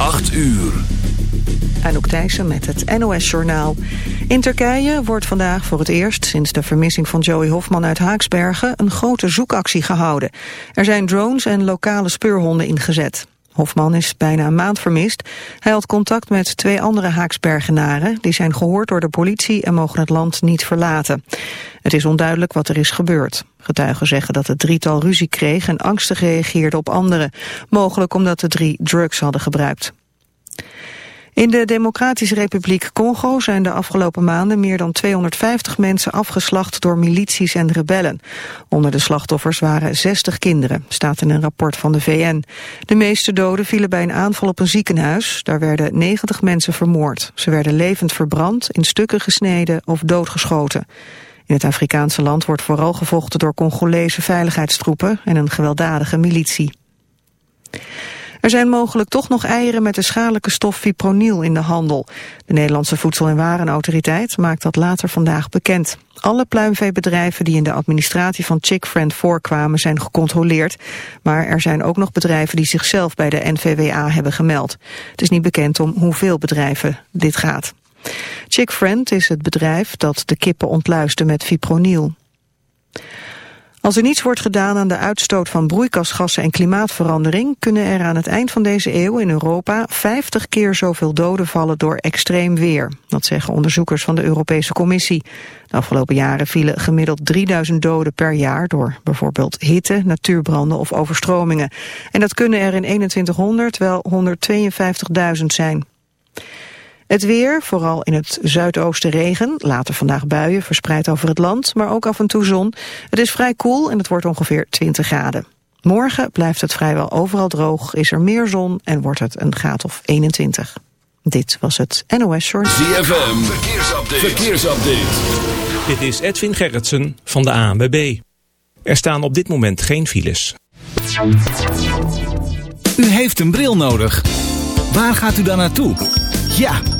8 uur. Anouk Thijssen met het NOS-journaal. In Turkije wordt vandaag voor het eerst sinds de vermissing van Joey Hofman uit Haaksbergen een grote zoekactie gehouden. Er zijn drones en lokale speurhonden ingezet. Hofman is bijna een maand vermist. Hij had contact met twee andere Haaksbergenaren. Die zijn gehoord door de politie en mogen het land niet verlaten. Het is onduidelijk wat er is gebeurd. Getuigen zeggen dat het drietal ruzie kreeg en angstig reageerde op anderen. Mogelijk omdat de drie drugs hadden gebruikt. In de Democratische Republiek Congo zijn de afgelopen maanden meer dan 250 mensen afgeslacht door milities en rebellen. Onder de slachtoffers waren 60 kinderen, staat in een rapport van de VN. De meeste doden vielen bij een aanval op een ziekenhuis. Daar werden 90 mensen vermoord. Ze werden levend verbrand, in stukken gesneden of doodgeschoten. In het Afrikaanse land wordt vooral gevochten door Congolese veiligheidstroepen en een gewelddadige militie. Er zijn mogelijk toch nog eieren met de schadelijke stof fipronil in de handel. De Nederlandse Voedsel- en Warenautoriteit maakt dat later vandaag bekend. Alle pluimveebedrijven die in de administratie van Chickfriend voorkwamen zijn gecontroleerd. Maar er zijn ook nog bedrijven die zichzelf bij de NVWA hebben gemeld. Het is niet bekend om hoeveel bedrijven dit gaat. Chickfriend is het bedrijf dat de kippen ontluiste met fipronil. Als er niets wordt gedaan aan de uitstoot van broeikasgassen en klimaatverandering, kunnen er aan het eind van deze eeuw in Europa 50 keer zoveel doden vallen door extreem weer. Dat zeggen onderzoekers van de Europese Commissie. De afgelopen jaren vielen gemiddeld 3000 doden per jaar door bijvoorbeeld hitte, natuurbranden of overstromingen. En dat kunnen er in 2100 wel 152.000 zijn. Het weer, vooral in het zuidoosten regen, later vandaag buien verspreid over het land, maar ook af en toe zon. Het is vrij koel en het wordt ongeveer 20 graden. Morgen blijft het vrijwel overal droog, is er meer zon en wordt het een graad of 21. Dit was het NOS Short. ZFM, verkeersupdate. verkeersupdate. Dit is Edwin Gerritsen van de ANWB. Er staan op dit moment geen files. U heeft een bril nodig. Waar gaat u dan naartoe? Ja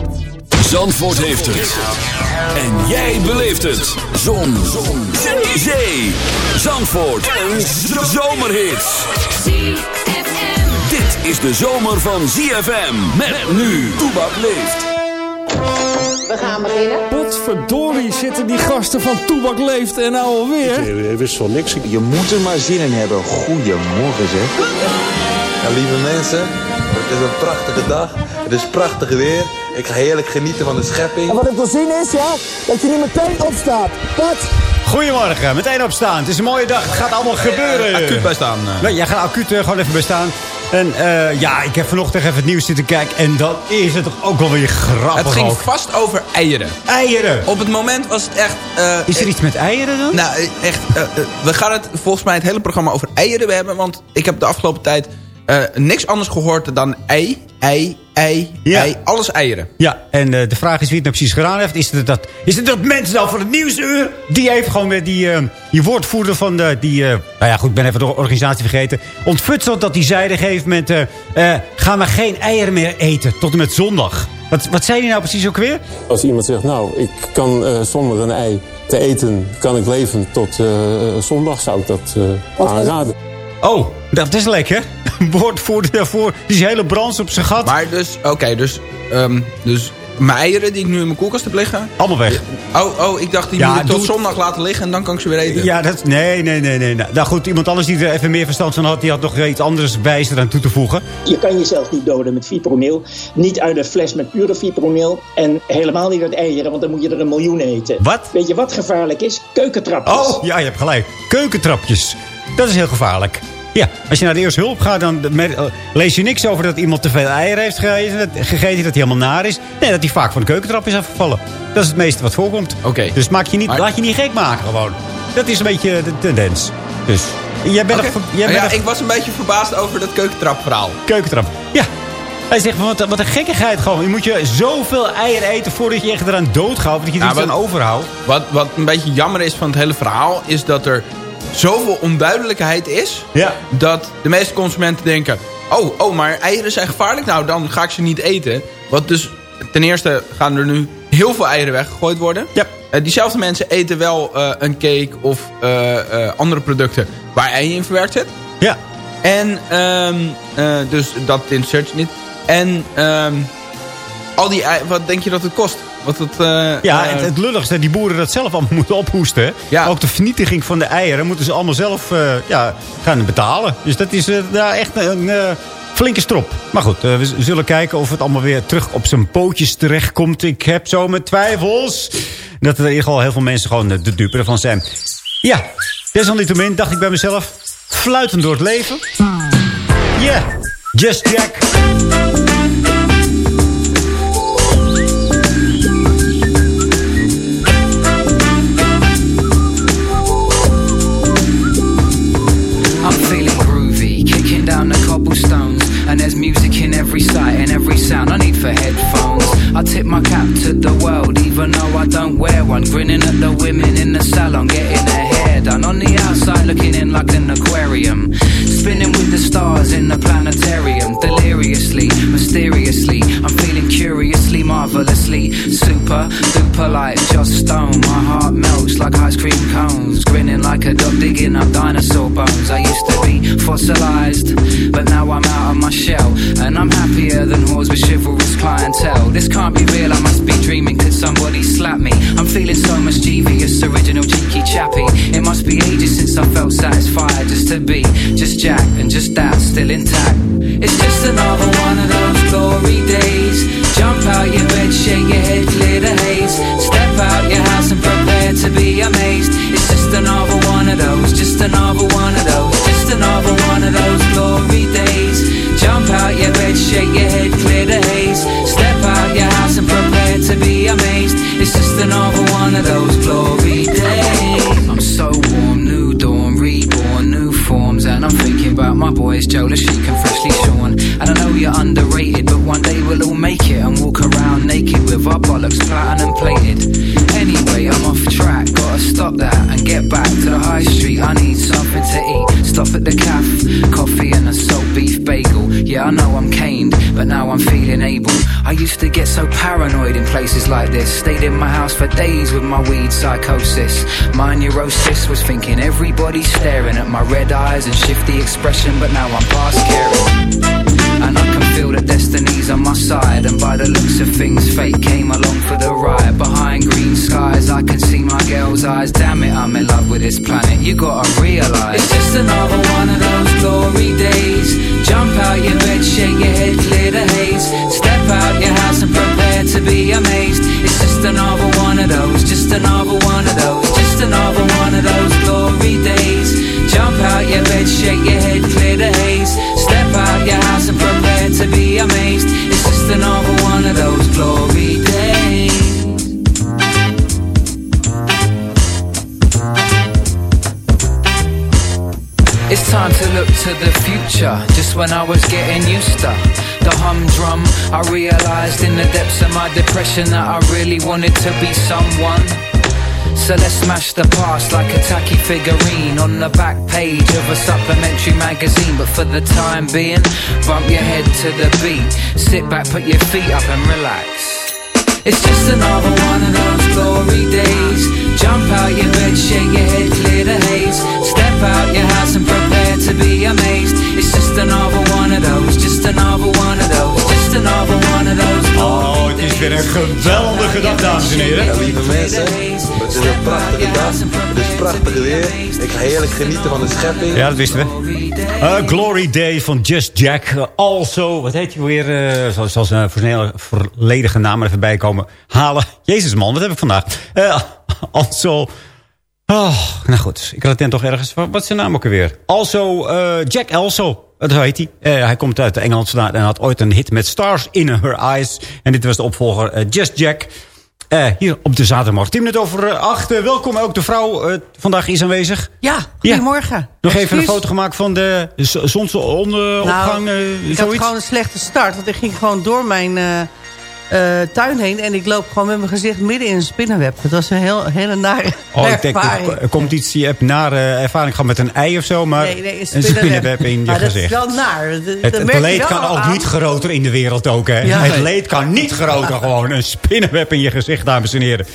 Zandvoort heeft het. En jij beleeft het. Zon. Zon. Zee. Zandvoort. Een zomerhit. Dit is de zomer van ZFM. Met nu. Toebak leeft. We gaan beginnen. Potverdorie zitten die gasten van Toebak Leeft en nou alweer. Ik wist van niks. Je moet er maar zin in hebben. Goedemorgen zeg. Ja, lieve mensen, het is een prachtige dag. Het is prachtig weer. Ik ga heerlijk genieten van de schepping. En wat ik wil zien is, ja, dat je niet meteen opstaat. Wat? Goedemorgen, meteen opstaan. Het is een mooie dag. Het gaat allemaal gebeuren. Uh, acuut bijstaan. Nee, jij gaat acuut uh, gewoon even bijstaan. En uh, ja, ik heb vanochtend even het nieuws zitten kijken. En dan is het toch ook wel weer grappig. Het ging ook. vast over eieren. Eieren? Op het moment was het echt... is er iets met eieren dan? Nou, echt. we gaan het volgens mij het hele programma over eieren hebben. Want ik heb de afgelopen tijd niks anders gehoord dan ei, ei, ei, ja. ei. Alles eieren. Ja, en uh, de vraag is wie het nou precies gedaan heeft. Is het dat, is het dat mensen dan van het Nieuwsuur... die heeft gewoon met die, uh, die woordvoerder van de... Die, uh, nou ja, goed, ik ben even de organisatie vergeten. Ontfutseld dat die zeiden op een gegeven moment... gaan we geen eieren meer eten tot en met zondag. Wat, wat zei hij nou precies ook weer? Als iemand zegt, nou, ik kan eh, zonder een ei te eten, kan ik leven tot eh, zondag, zou ik dat uh, aanraden. Oh, dat is lekker. Woordvoerder daarvoor, die is hele brans op zijn gat. Maar dus, oké, dus, um, dus mijn eieren die ik nu in mijn koelkast heb liggen... Allemaal weg. Oh, oh ik dacht die moet ik tot zondag laten liggen en dan kan ik ze weer eten. Ja, dat, nee, nee, nee, nee. Nou goed, iemand anders die er even meer verstand van had... die had nog iets anders wijs eraan toe te voegen. Je kan jezelf niet doden met fipronil. Niet uit een fles met pure fipronil. En helemaal niet uit eieren, want dan moet je er een miljoen eten. Wat? Weet je wat gevaarlijk is? Keukentrapjes. Oh, ja, je hebt gelijk. Keukentrapjes. Dat is heel gevaarlijk. Ja, als je naar de eerste hulp gaat, dan lees je niks over dat iemand te veel eieren heeft gegeten. dat hij helemaal naar is. Nee, dat hij vaak van de keukentrap is afgevallen. Dat is het meeste wat voorkomt. Oké. Dus maak je niet, laat je niet gek maken gewoon. Dat is een beetje de tendens. Dus jij bent okay. jij bent ja, ik was een beetje verbaasd over dat keukentrap-verhaal. Keukentrap, ja. Hij zegt, wat, wat een gekkigheid gewoon. Je moet je zoveel eieren eten voordat je echt eraan doodgaat. Dat je er iets aan overhoudt. Wat, wat een beetje jammer is van het hele verhaal... is dat er zoveel onduidelijkheid is... Ja. dat de meeste consumenten denken... oh, oh, maar eieren zijn gevaarlijk, nou dan ga ik ze niet eten. Want dus ten eerste gaan er nu heel veel eieren weggegooid worden. Ja. Uh, diezelfde mensen eten wel uh, een cake of uh, andere producten waar ei in verwerkt zit. Ja. En um, dus dat interesseert je niet. En um, al die ei, wat denk je dat het kost? Wat het, uh, ja, het, het lulligste, die boeren dat zelf allemaal moeten ophoesten. Ja. Ook de vernietiging van de eieren moeten ze allemaal zelf uh, ja, gaan betalen. Dus dat is uh, ja, echt een flinke strop. Maar goed, we zullen kijken of het allemaal weer terug op zijn pootjes terechtkomt. Ik heb zo mijn twijfels dat er in ieder geval heel veel mensen gewoon de dupe ervan zijn. Ja, desalniettemin dacht ik bij mezelf, fluitend door het leven. Ja, yeah, Just Jack. There's music in every sight and every sound I need for headphones. I tip my cap to the world even though I don't wear one. Grinning at the women in the salon getting their hair done. On the outside looking in like an aquarium Spinning with the stars in the planetarium Deliriously, mysteriously. I'm feeling curiously, marvelously. Super, duper like just Stone. My heart melts like ice cream cones. Grinning like a dog digging up dinosaur bones. I used to be fossilized But now I'm out of my shell. And I'm happier than whores with chivalrous clientele. This can't be real, I must be dreaming. Could somebody slap me? I'm feeling so mischievous Original cheeky chappy. It must be ages since I felt satisfied Just to be, just Jack And just that, still intact. It's just another one of those glory days. Jump out your bed, shake your head, clear the haze. Step out your house and prepare to be amazed. It's just another one of those Just another one of those Just another one of those glory days. Jump out your bed, shake your head, clear the haze. Step out your house and prepare to be amazed. It's just another one of those glory days I'm thinking about my boys, Joe, Lashik and Freshly Sean. And I know you're underrated, but one day we'll all make it And walk around naked with our bollocks platinum plated I'm off track, gotta stop that And get back to the high street, I need something to eat. Stop at the cafe, coffee and a salt beef bagel. Yeah, I know I'm caned, but now I'm feeling able. I used to get so paranoid in places like this. Stayed in my house for days with my weed psychosis. My neurosis was thinking everybody's staring At my red eyes and shifty expression But now I'm past caring And I can feel the destinies on my side. And by the looks of things, fate came along for the ride. Behind green skies, I can see my girl's eyes. Damn it, I'm in love with this planet, you gotta realize. It's just another one of those glory days. Jump out your bed, shake your head, clear the haze. Step out your house and prepare to be amazed. It's just another one of those, just another one of those Just another one of those glory days. Jump out your bed, shake your head, clear the haze. Step future Just when I was getting used to the humdrum I realized in the depths of my depression That I really wanted to be someone So let's smash the past like a tacky figurine on the back page of a supplementary magazine. But for the time being, bump your head to the beat. Sit back, put your feet up and relax. It's just another one of those glory days. Jump out your bed, shake your head, clear the haze. Step out your house and prepare to be amazed. It's just another one of those, just another one of those, another one of those. Oh, het is weer een geweldige dag, dames en heren. Ja, lieve mensen, het is een prachtige dag. Het is prachtig weer. Ik ga heerlijk genieten van de schepping. Ja, dat wisten we. Uh, Glory Day van Just Jack. Uh, also, wat heet je weer? Uh, zoals zoals een uh, volledige naam er even bij komen halen. Jezus man, wat heb ik vandaag? Uh, also... Oh, nou goed, ik had het net toch ergens... Wat is zijn naam ook alweer? Also, uh, Jack Also. Dat heet hij. Uh, hij komt uit Engeland vandaan en had ooit een hit met Stars in Her Eyes. En dit was de opvolger uh, Just Jack. Uh, hier op de zaterdagmorgen. 10 minuten over acht. welkom ook de vrouw vandaag is aanwezig. Ja, goedemorgen. Ja. Nog even een foto gemaakt van de zonsopgang. Nou, ik had gewoon een slechte start. Want ik ging gewoon door mijn uh, tuin heen. En ik loop gewoon met mijn gezicht midden in een spinnenweb. Dat was een heel, hele nare oh, ervaring. Ik denk, er komt iets, je hebt nare ervaring gehad met een ei of zo. Maar nee, nee, een spinnenweb, een spinnenweb in je maar gezicht. dat is wel naar. het, het leed kan ook aan. niet groter in de wereld ook. Hè? Ja, het leed kan niet groter gewoon. Een spinnenweb in je gezicht, dames en heren.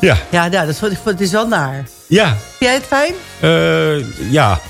Ja, ja, ja dat, is, het is wel naar. Ja. Vind jij het fijn? Uh, ja.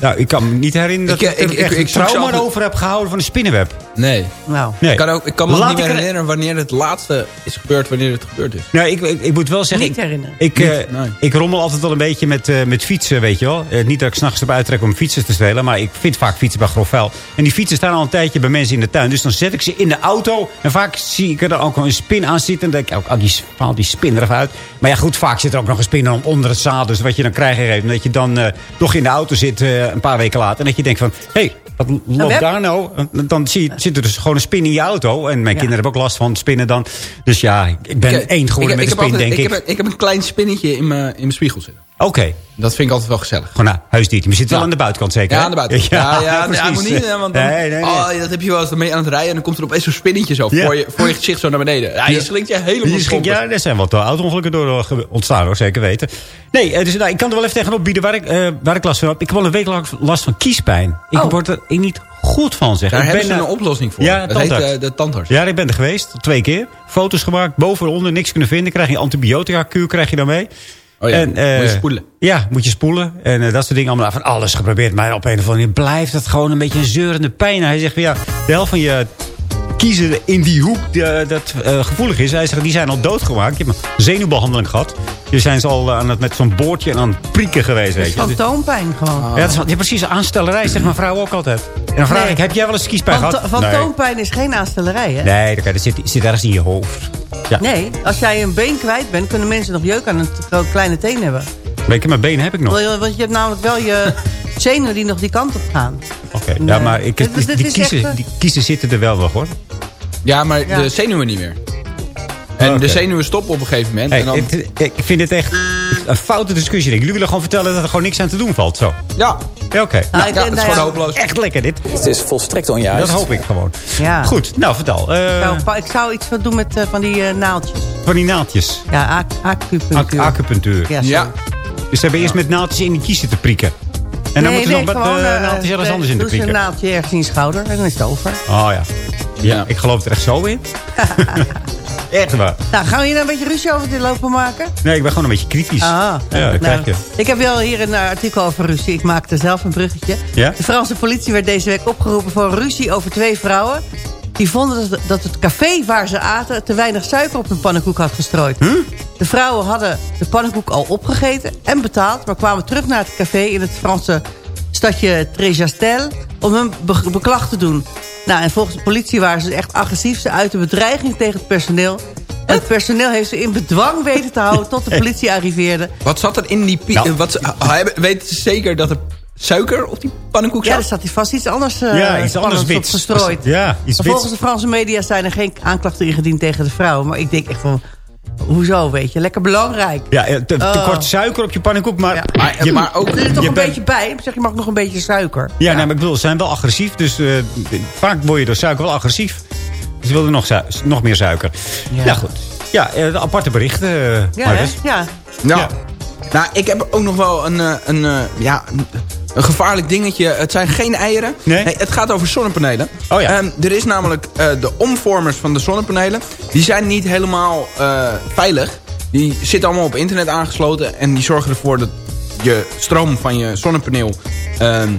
Nou, ik kan me niet herinneren dat ik, ik, ik, echt ik, trauma altijd... over heb gehouden van een spinnenweb. Nee. Nou. nee. Ik kan, ook, ik kan me Laat niet meer herinneren wanneer het laatste is gebeurd, wanneer het gebeurd is. Nou, ik, ik, ik moet wel zeggen... Niet herinneren. Ik, uh, nee. ik rommel altijd wel een beetje met, uh, met fietsen, weet je wel. Uh, niet dat ik s'nachts op uittrek om fietsen te stelen, maar ik vind vaak fietsen bij grofvuil. En die fietsen staan al een tijdje bij mensen in de tuin. Dus dan zet ik ze in de auto en vaak zie ik er dan ook een spin aan zitten. En dan denk ik, oh, die, haal die spin er even uit. Maar ja, goed, vaak zit er ook nog een spin onder het zadel. Dus wat je dan krijgt, dat je dan toch in de auto zit een paar weken later dat je denkt van, hé, hey, wat loopt daar nou? Dan zie, zit er dus gewoon een spin in je auto. En mijn ja. kinderen hebben ook last van spinnen dan. Dus ja, ik ben ik, één geworden ik, met de spin, altijd, denk ik. Heb, ik heb een klein spinnetje in mijn, in mijn spiegel zitten. Oké. Okay. Dat vind ik altijd wel gezellig. Gewoon nou, huisdiertje. Maar zit wel aan de buitenkant zeker? Ja, aan de buitenkant. Ja, ja, ja, ja moet niet. Want dan, nee, nee, nee. Oh, dat heb je wel eens mee aan het rijden. En dan komt er opeens zo'n spinnetje zo voor, je, voor je gezicht zo naar beneden. Ja, je slinkt je helemaal je slinkt, Ja, er zijn wat auto-ongelukken door ontstaan hoor, zeker weten. Nee, dus nou, ik kan er wel even tegenop bieden waar ik, uh, waar ik last van heb. Ik heb al een week lang last van kiespijn. Ik oh. word er niet goed van, zeg. Daar ik hebben ben, ze een oplossing voor. Ja, dat heet uh, de tandarts. Ja, ik ben er geweest. Twee keer. Foto's gemaakt. Boven en onder. Niks kunnen vinden. Krijg je antibiotica-kuur krijg je dan mee. Oh ja, en, uh, moet je spoelen. Ja, moet je spoelen. En uh, dat soort dingen allemaal. Van alles geprobeerd. Maar op een of andere manier blijft het gewoon een beetje een zeurende pijn. Hij zegt van ja, de helft van je kiezen in die hoek die, dat uh, gevoelig is. Hij zegt, die zijn al doodgemaakt. Je hebt een zenuwbehandeling gehad. Die zijn ze al aan het, met zo'n boordje en aan het prikken geweest. Weet je. Fantoompijn gewoon. Ja, dat is, ja, precies. Aanstellerij zegt mijn vrouw ook altijd. En dan vraag nee. ik, heb jij wel eens kiespijn gehad? Fantoompijn nee. is geen aanstellerij, hè? Nee, dat zit, zit ergens in je hoofd. Ja. Nee, als jij een been kwijt bent, kunnen mensen nog jeuk aan een kleine teen hebben. Weet je, mijn been heb ik nog. Want je hebt namelijk wel je zenuwen die nog die kant op gaan. Oké, okay, nee. ja, maar ik, die, die, die, kiezen, echt... die kiezen zitten er wel nog, hoor. Ja, maar ja. de zenuwen niet meer. En okay. de zenuwen stoppen op een gegeven moment. Hey, en dan... het, ik vind het echt een foute discussie. Jullie willen gewoon vertellen dat er gewoon niks aan te doen valt. Zo. Ja. Ja, oké. Okay. Nou, ja, het is gewoon hopeloos. Echt lekker dit. Het is volstrekt onjuist. Dat hoop ik gewoon. Ja. Goed, nou vertel. Uh, nou, ik zou iets doen met uh, van die uh, naaldjes. Van die naaldjes? Ja, acupunctuur. acupunctuur. Ja, ja. Dus ze hebben eerst met naaldjes in die kiezen te prikken. En dan nee, moeten ze nee, nog gewoon, met naaldjes ergens anders in te prikken. een naaldje ergens in je schouder en dan is het over. Oh ja. Ja, ik geloof er echt zo in. echt waar. Nou, gaan we hier nou een beetje ruzie over dit lopen maken? Nee, ik ben gewoon een beetje kritisch. Ah, ja, nou, je. Ik heb wel hier een artikel over ruzie. Ik maakte zelf een bruggetje. Ja? De Franse politie werd deze week opgeroepen voor een ruzie over twee vrouwen. Die vonden dat het café waar ze aten te weinig suiker op hun pannenkoek had gestrooid. Huh? De vrouwen hadden de pannenkoek al opgegeten en betaald... maar kwamen terug naar het café in het Franse stadje Tréjastel... om hun be beklag te doen. Nou, en volgens de politie waren ze echt agressief. Ze uiten bedreiging tegen het personeel. En het personeel heeft ze in bedwang weten te houden tot de politie arriveerde. Wat zat er in die... Nou. Wat, weten ze zeker dat er suiker op die pannenkoek zat? Ja, er zat hier vast iets anders, uh, ja, iets anders op gestrooid. Ja, iets volgens de Franse media zijn er geen aanklachten ingediend tegen de vrouw. Maar ik denk echt van... Hoezo, weet je? Lekker belangrijk. Ja, te, te oh. kort suiker op je pannenkoek, maar... Ja. Maar, je, maar ook... Er zit toch een bent... beetje bij. Zeg, je mag nog een beetje suiker. Ja, ja. Nee, maar ik bedoel, ze zijn wel agressief. Dus uh, vaak word je door suiker wel agressief. Dus ze wilden nog, nog meer suiker. Ja, nou goed. Ja, de aparte berichten. ja, ja. Ja. Nou, ik heb ook nog wel een, eh, een, eh, ja, een, een gevaarlijk dingetje. Het zijn geen eieren. Nee? het gaat over zonnepanelen. Oh ja. Ehm, er is namelijk eh, de omvormers van de zonnepanelen. Die zijn niet helemaal eh, veilig. Die zitten allemaal op internet aangesloten. En die zorgen ervoor dat je stroom van je zonnepaneel... ehm,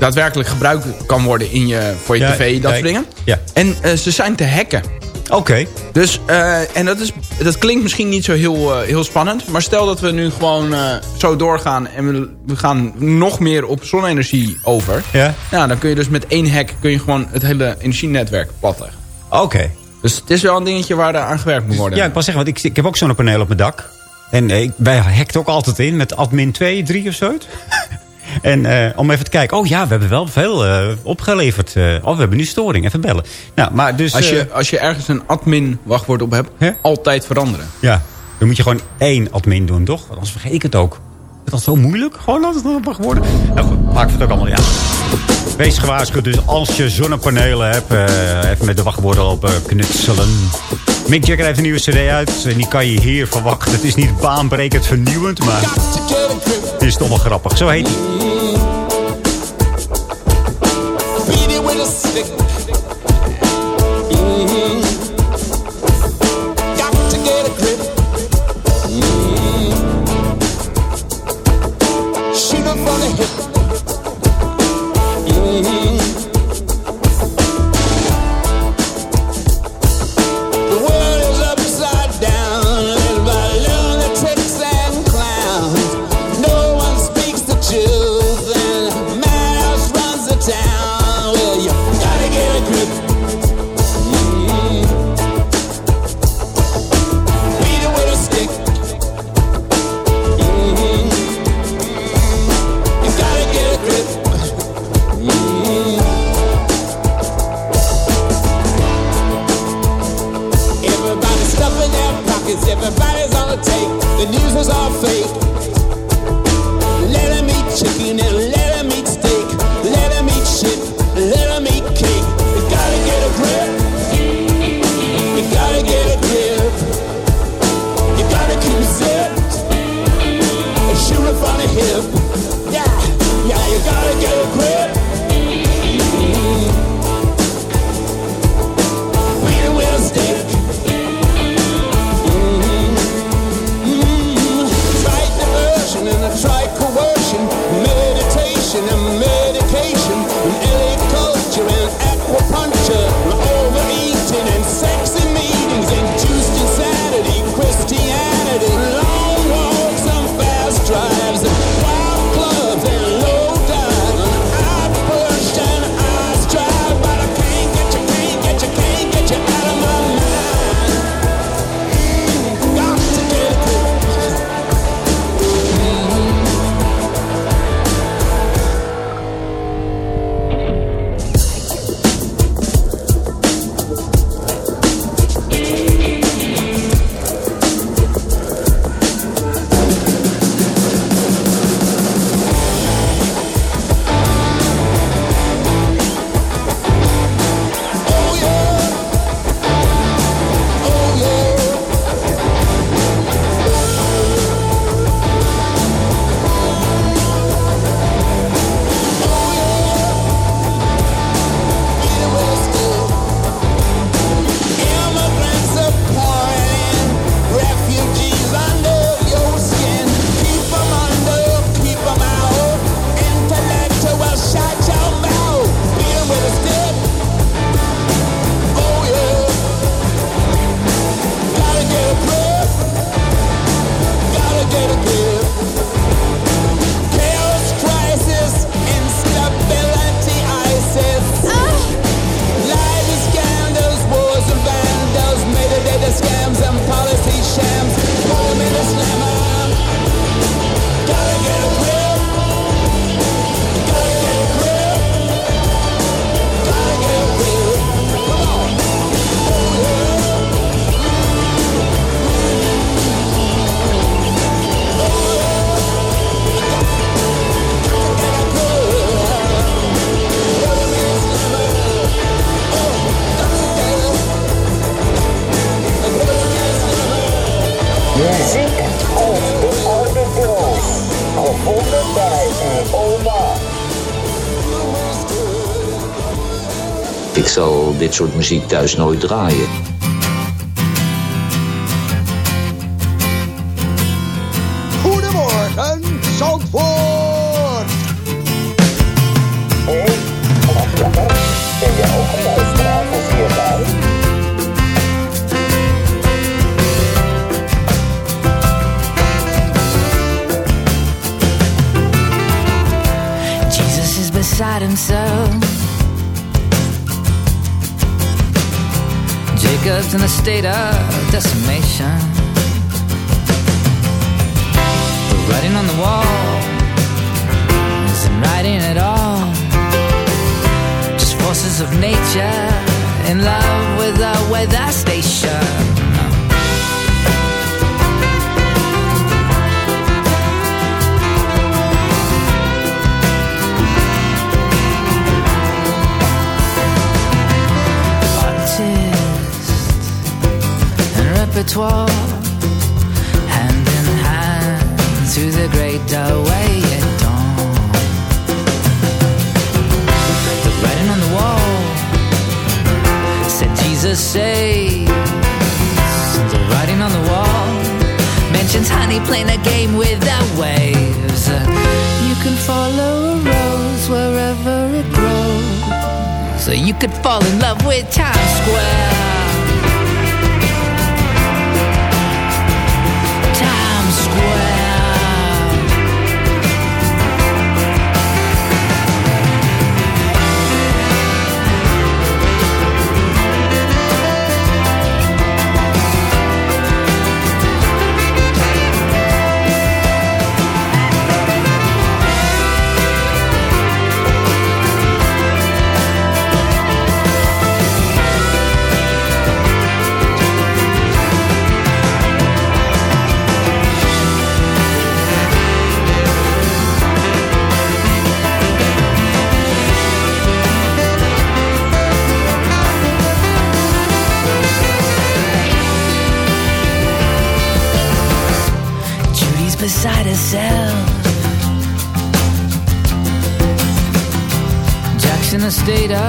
daadwerkelijk gebruikt kan worden in je, voor je Ja, tv, dat soort dingen. ja. En eh, ze zijn te hacken. Oké. Dus, eh, en dat, is, dat klinkt misschien niet zo heel, eh, heel spannend. Maar stel dat we nu gewoon eh, zo doorgaan en we, we gaan nog meer op zonne-energie over. Ja. Nou, dan kun je dus met één hack kun je gewoon het hele energienetwerk platleggen. Oké. Dus het is wel een dingetje waar er aan gewerkt moet worden. Ja, ik wil zeggen, want ik, ik heb ook zonnepanelen op mijn dak. En ik, wij hacken ook altijd in met admin 2, 3 of zo. en eh, om even te kijken. Oh ja, we hebben wel veel eh, opgeleverd. Eh, oh, we hebben nu storing. Even bellen. Nou, maar dus... als, je, als je ergens een admin wachtwoord op hebt, altijd veranderen. Ja, dan moet je gewoon één admin doen, toch? Want anders vergeet ik het ook. Is dat zo moeilijk? Gewoon altijd nog wachtwoorden. Nou goed, maak het ook allemaal, ja. Wees gewaarschuwd, dus als je zonnepanelen hebt... eh, even met de wachtwoorden op knutselen. Mick Jagger heeft een nieuwe cd uit. En die kan je hier verwachten. Het is niet baanbrekend vernieuwend, maar... Het is toch wel grappig. Zo heet hij. Everybody dit soort muziek thuis nooit draaien. Of nature in love with the weather station. and repertoire hand in hand through the great doorway Jesus saves. The writing on the wall mentions honey playing a game with the waves. You can follow a rose wherever it grows. So you could fall in love with Times Square. Data.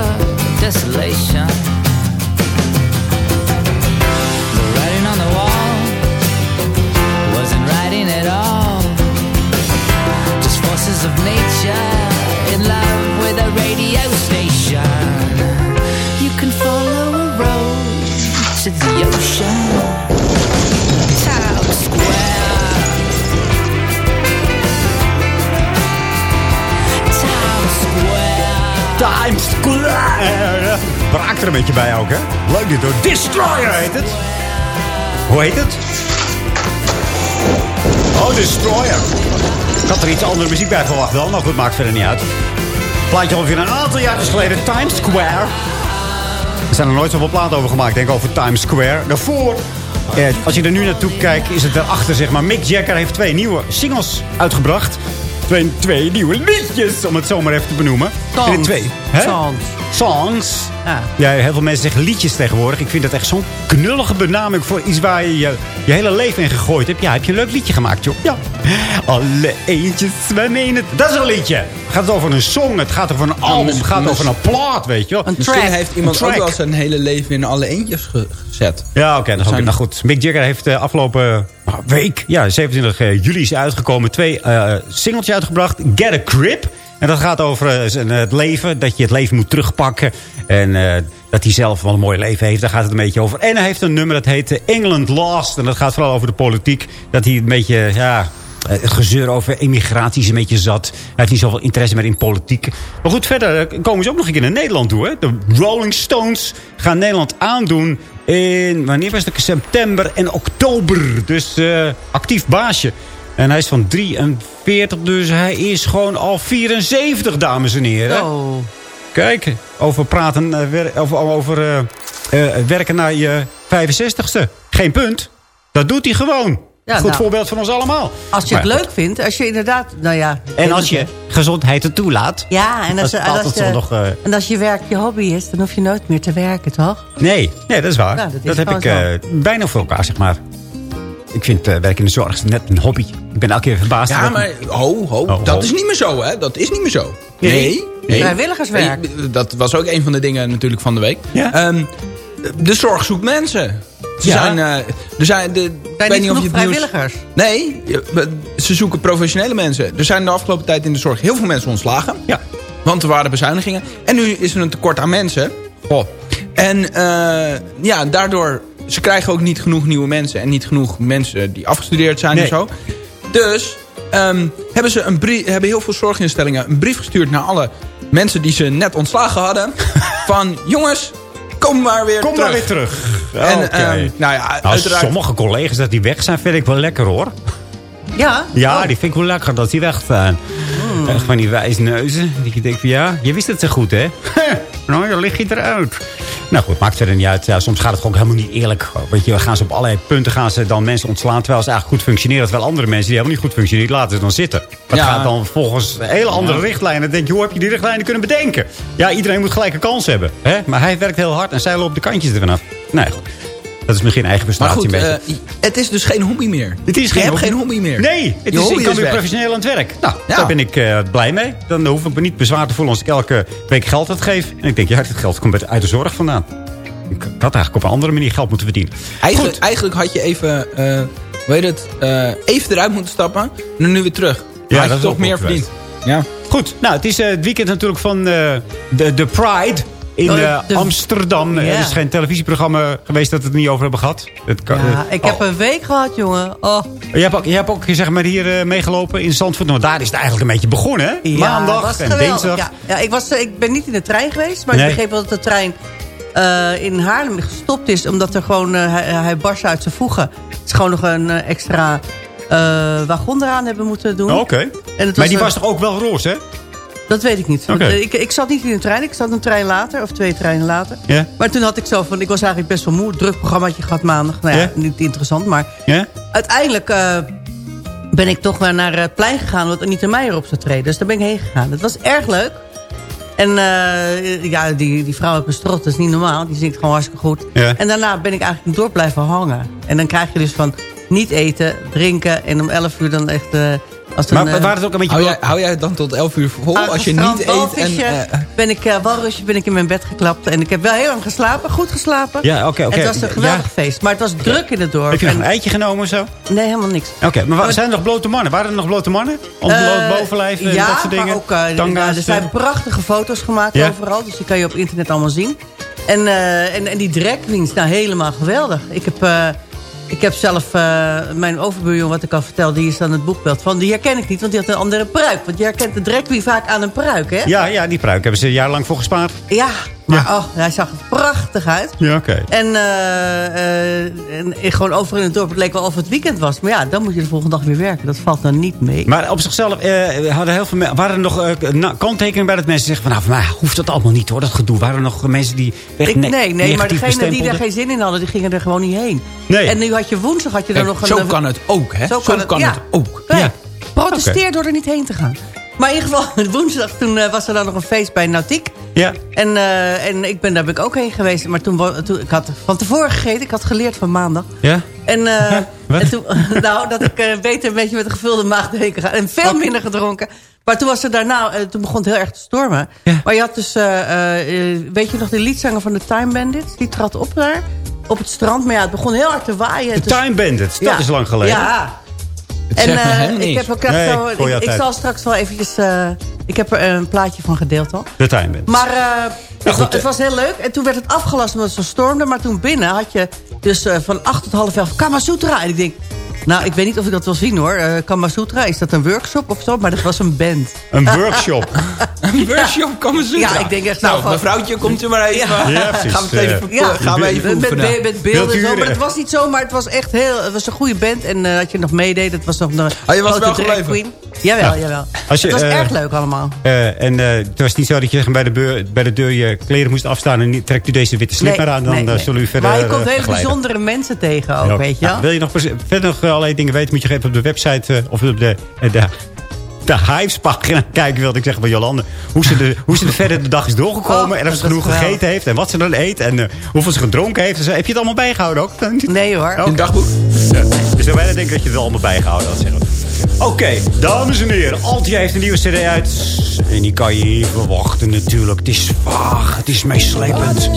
Er een beetje bij ook, hè? Leuk dit hoor. Destroyer heet het. Hoe heet het? Oh, Destroyer. Ik had er iets andere muziek bij verwacht wel, maar goed, maakt verder niet uit. Plaatje alweer een aantal jaren geleden. Times Square. Er zijn er nooit zoveel platen over gemaakt, denk ik, over Times Square. Daarvoor, eh, als je er nu naartoe kijkt, is het daarachter, zeg maar. Mick Jagger heeft twee nieuwe singles uitgebracht. Twee, twee nieuwe liedjes, om het zo maar even te benoemen. De twee. Hè? Songs. Ja. Ja, heel veel mensen zeggen liedjes tegenwoordig. Ik vind dat echt zo'n knullige benaming voor iets waar je, je je hele leven in gegooid hebt. Ja, heb je een leuk liedje gemaakt, joh. Ja. Alle eentjes zwemmen in het... Dat is een liedje. Het gaat over een song, het gaat over een album, het gaat over een plaat, weet je wel. Misschien heeft iemand Een ook track. wel zijn hele leven in alle eentjes ge- gezet. Ja, oké, dan Zijn- nou goed. Mick Jagger heeft de afgelopen ah, week, ja, 27 juli is uitgekomen, twee eh singeltjes uitgebracht. Get a Grip. En dat gaat over eh, eh, het leven, dat je het leven moet terugpakken. En eh, dat hij zelf wel een mooi leven heeft, daar gaat het een beetje over. En hij heeft een nummer dat heet England Lost. En dat gaat vooral over de politiek. Dat hij een beetje, ja, gezeur over immigratie is een beetje zat. Hij heeft niet zoveel interesse meer in politiek. Maar goed, verder komen ze ook nog een keer naar Nederland toe. Hè? De Rolling Stones gaan Nederland aandoen in, wanneer was het? September en oktober. Dus actief baasje. En hij is van 43, dus hij is gewoon al 74, dames en heren. Oh. Kijk, over praten, eh, wer- over, over eh, eh, werken naar je 65ste. Geen punt. Dat doet hij gewoon. Ja, Goed nou. voorbeeld van ons allemaal. Als je het leuk vindt, als je inderdaad, nou ja. En als je gezondheid het toelaat. Ja, en als, Dat en als, je, nog, en als je werk je hobby is, dan hoef je nooit meer te werken, toch? Nee, nee, dat is waar. Ja, dat is dat heb ik bijna voor elkaar, zeg maar. Ik vind eh, werk in de zorg net een hobby. Ik ben elke keer verbaasd. Ja, maar ho, ho, Oh, dat ho. is niet meer zo, hè? Dat is niet meer zo. Nee? Nee, Vrijwilligerswerk. Nee, Dat was ook een van de dingen natuurlijk van de week. Ja. Ehm, de zorg zoekt mensen. Ze Ja. zijn, eh, er zijn, de, ik Zijn weet niet of je het nieuws- vrijwilligers? Nee, ze zoeken professionele mensen. Er zijn de afgelopen tijd in de zorg heel veel mensen ontslagen. Ja. Want er waren bezuinigingen. En nu is er een tekort aan mensen. Goh. En eh, ja, daardoor... Ze krijgen ook niet genoeg nieuwe mensen. En niet genoeg mensen die afgestudeerd zijn Nee. en zo. Dus ehm, hebben, ze een brief, hebben heel veel zorginstellingen een brief gestuurd naar alle mensen die ze net ontslagen hadden. van jongens, kom maar weer Kom terug. maar weer terug. En, Oké. ehm, nou ja, Nou, uiteraard... sommige collega's dat die weg zijn, vind ik wel lekker hoor. Ja? Ja, Oh. die vind ik wel lekker dat die weg zijn. Echt van die wijsneuzen. Die je denkt van ja, je wist het zo goed hè. nou, dan lig je eruit. Nou goed, maakt verder niet uit. Ja, soms gaat het gewoon helemaal niet eerlijk. Weet je, gaan ze op allerlei punten gaan ze dan mensen ontslaan... terwijl ze eigenlijk goed functioneren. Terwijl andere mensen die helemaal niet goed functioneren... laten ze dan zitten. Dat Ja. gaat dan volgens hele andere richtlijnen. Dan denk je, hoe heb je die richtlijnen kunnen bedenken? Ja, iedereen moet gelijke kans hebben. Hè? Maar hij werkt heel hard en zij loopt de kantjes er vanaf. Nee, goed. Dat is misschien eigen Maar frustratie goed, een beetje. eh, het is dus geen hobby meer. Het is je geen hebt hobby. geen hobby meer. Nee, het is, ik kan weer weg. professioneel aan het werk. Nou, Ja. daar ben ik eh, blij mee. Dan hoef ik me niet bezwaar te voelen als ik elke week geld had geef. En ik denk, ja, het geld komt uit- de zorg vandaan. Ik had eigenlijk op een andere manier geld moeten verdienen. Eigenlijk, eigenlijk had je even, eh hoe heet het, eh, even eruit moeten stappen. En nu weer terug. Dan Ja, had dat je is toch meer goed geweest. verdiend. Ja. Goed, nou, het is eh, het weekend natuurlijk van eh, de, de Pride in Oh, eh, de- Amsterdam. Er is geen televisieprogramma geweest dat we het niet over hebben gehad. Het kan- Ja, ik heb een week gehad, jongen. Oh. je, hebt ook, je hebt ook zeg maar, hier eh, meegelopen in Zandvoort. Want daar is het eigenlijk een beetje begonnen, hè? Ja, Maandag en geweldig. dinsdag. Ja, ja, ik, was, eh, ik ben niet in de trein geweest, maar Nee. ik begreep wel dat de trein in Haarlem gestopt is. Omdat er gewoon, hij, hij barst uit zijn voegen. Het is gewoon nog een extra wagon eraan hebben moeten doen. Oh, Oké. Maar die was toch ook wel roze, hè? Dat weet ik niet. Want, eh, Ik, ik zat niet in de trein. Ik zat een trein later, of twee treinen later. Maar toen had ik zo van, ik was eigenlijk best wel moe. Druk programmaatje gehad maandag. Nou ja, niet interessant, maar uiteindelijk eh, ben ik toch weer naar het plein gegaan... wat Anita Meijer op zou treden. Dus daar ben ik heen gegaan. Het was erg leuk. En eh, ja, die, die vrouw heeft een strot, dat is niet normaal. Die zingt gewoon hartstikke goed. Ja. En daarna ben ik eigenlijk door blijven hangen. En dan krijg je dus van niet eten, drinken... en om 11 uur dan echt... eh, als Maar een, eh, waren het ook een beetje... Hou, jij, hou jij het dan tot 11 uur vol als je niet eet? En, eh, ben ik, eh, walrusje ben ik in mijn bed geklapt. En ik heb wel heel lang geslapen, goed geslapen. Ja, oké, oké. Het was een geweldig feest. Maar het was druk in het dorp. Heb je nog En- een eitje genomen of zo? nee, helemaal niks. Oké, maar wa- zijn er nog blote mannen? Waren er nog blote mannen? Ontbloot Eh, bovenlijf en ja, dat soort dingen? maar ook, Tanga's, er zijn prachtige foto's gemaakt Ja. overal. Dus die kan je op internet allemaal zien. En, eh, en, en die drag queens, nou helemaal geweldig. Ik heb, eh, ik heb zelf eh, mijn overbuurjongen, wat ik al vertelde... die is dan het boekbeeld van. Die herken ik niet, want die had een andere pruik. Want je herkent de drag vaak aan een pruik, hè? Ja, ja, die pruik hebben ze jarenlang voor gespaard. Ja, maar oh, hij zag er prachtig uit. Ja, oké. En, eh, eh, en gewoon over in het dorp. Het leek wel of het weekend was. Maar ja, dan moet je de volgende dag weer werken. Dat valt dan niet mee. Maar op zichzelf eh, hadden heel veel waren er nog eh, kanttekeningen bij dat mensen zeggen van... nou, voor mij hoeft dat allemaal niet hoor, dat gedoe. Waren er nog mensen die echt Ik, nee, nee, maar degenen die er geen zin in hadden, die gingen er gewoon niet heen. Nee. En nu had je woensdag had je er kijk, nog een... zo kan het ook, hè? Zo kan, het, ja. ook. Ja. Protesteer door er niet heen te gaan. Maar in ieder geval, woensdag toen eh, was er dan nog een feest bij Nautiek. Ja. En, eh, en ik ben, daar ben ik ook heen geweest. Maar toen, toen, ik had van tevoren gegeten. Ik had geleerd van maandag. Ja? En, eh, en toen, nou, dat ik beter een beetje met een gevulde maag heen ga. En veel minder gedronken. Maar toen was er daarna, toen begon het heel erg te stormen. Ja. Maar je had dus, weet je nog, de liedzanger van de Time Bandits? Die trad op daar, op het strand. Maar ja, het begon heel hard te waaien. De Dus- Time Bandits, dat Ja. is lang geleden. Ja. Het En eh, helemaal ik heb ook echt Nee, zo, ik, zal straks wel eventjes, eh, ik heb er een plaatje van gedeeld al. De Time Bandits. Maar eh, het, wa- goed, het was heel leuk. En toen werd het afgelast omdat het zo stormde. Maar toen binnen had je dus eh, van 8 tot half 11 Kamasutra. En ik denk, nou, ik weet niet of ik dat wil zien hoor. Uh, Kamasutra, is dat een workshop of zo? Maar dat was een band. Een workshop. Een workshop komen ze Ja, ik denk echt zo Nou, van- mevrouwtje, komt u maar even. Ja. Ja, precies. Gaan we het even, Eh, gaan we even met, met, met beelden en zo. Maar het was niet zo, maar het was echt heel... Het was een goede band. En eh, dat je nog meedeed, dat was nog een Oh, je was wel drag gebleven? queen. Jawel, Ja. jawel. Als je, het was eh, erg leuk allemaal. Eh, en eh, het was niet zo dat je bij de, beur- bij de deur je kleren moest afstaan... en niet, trekt u deze witte slip maar aan, dan nee, eh, nee. zullen u verder Maar je komt eh, hele bijzondere mensen tegen ook, Ja, weet je wel? nou, wil je nog verder nog eh, allerlei dingen weten... moet je even op de website eh, of op de, eh, de, de Hives-pagina kijken, wilde ik zeggen van Jolande. Hoe ze, de, hoe ze de verder de dag is doorgekomen... Oh, en of ze genoeg gegeten heeft... en wat ze dan eet en eh, hoeveel ze gedronken heeft. Dus, heb je het allemaal bijgehouden ook? Nee hoor. In het dagboek? Ja. Dus dan bijna denk ik dat je het allemaal bijgehouden had. Zeggen. we. Oké, dames en heren. Altje heeft een nieuwe cd uit. En die kan je niet verwachten natuurlijk. Het is vaag, het is meeslepend.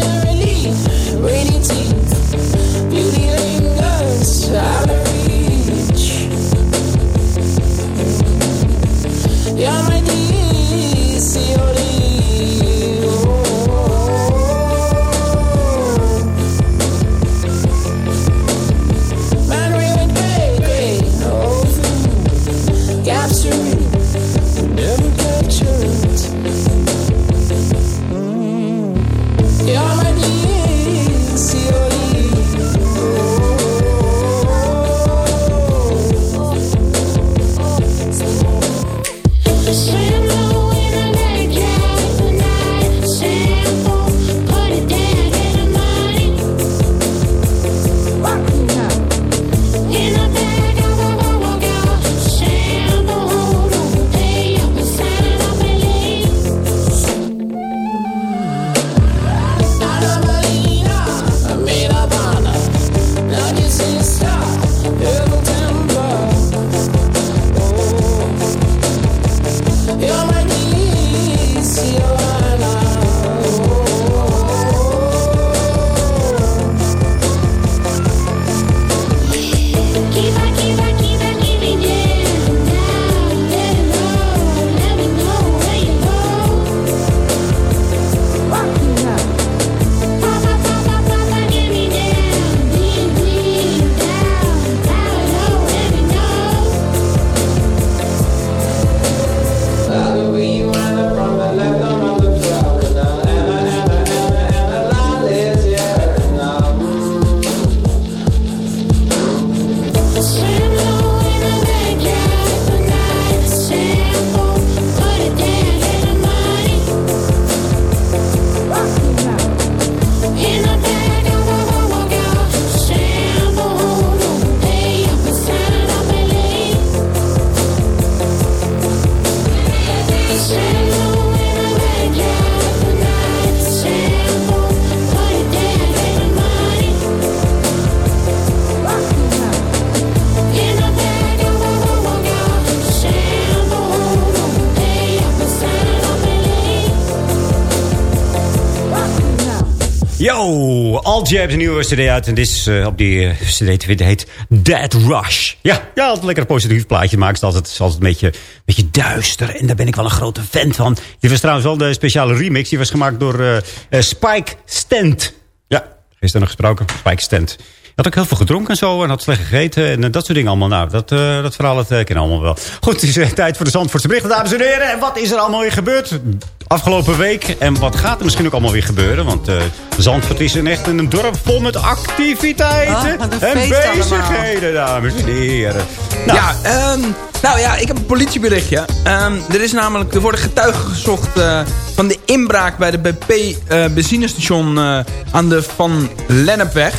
Al Jabs een nieuwe cd uit. En dit is eh, op die eh, cd te heet Dead Rush. Ja, ja altijd lekker positief plaatje maken. Het is altijd, het altijd een beetje, beetje duister. En daar ben ik wel een grote fan van. Dit was trouwens wel de speciale remix. Die was gemaakt door eh, Spike Stent. Ja, gisteren nog gesproken. Spike Stent. Had ook heel veel gedronken en zo. En had slecht gegeten. En dat soort dingen allemaal. Nou, dat, dat verhaal het uh, kennen allemaal wel. Goed, het is tijd voor de Zandvoortse berichten, dames en heren. En wat is er allemaal weer gebeurd? Afgelopen week. En wat gaat er misschien ook allemaal weer gebeuren? Want eh Zandvoort is een echt een dorp vol met activiteiten. Een en feest allemaal. bezigheden, dames en heren. Nou, Ja, ehm, nou ja, ik heb een politieberichtje. Ehm, er, is namelijk, er worden getuigen gezocht eh, van de inbraak bij de BP-benzinestation eh, aan de Van Lennepweg.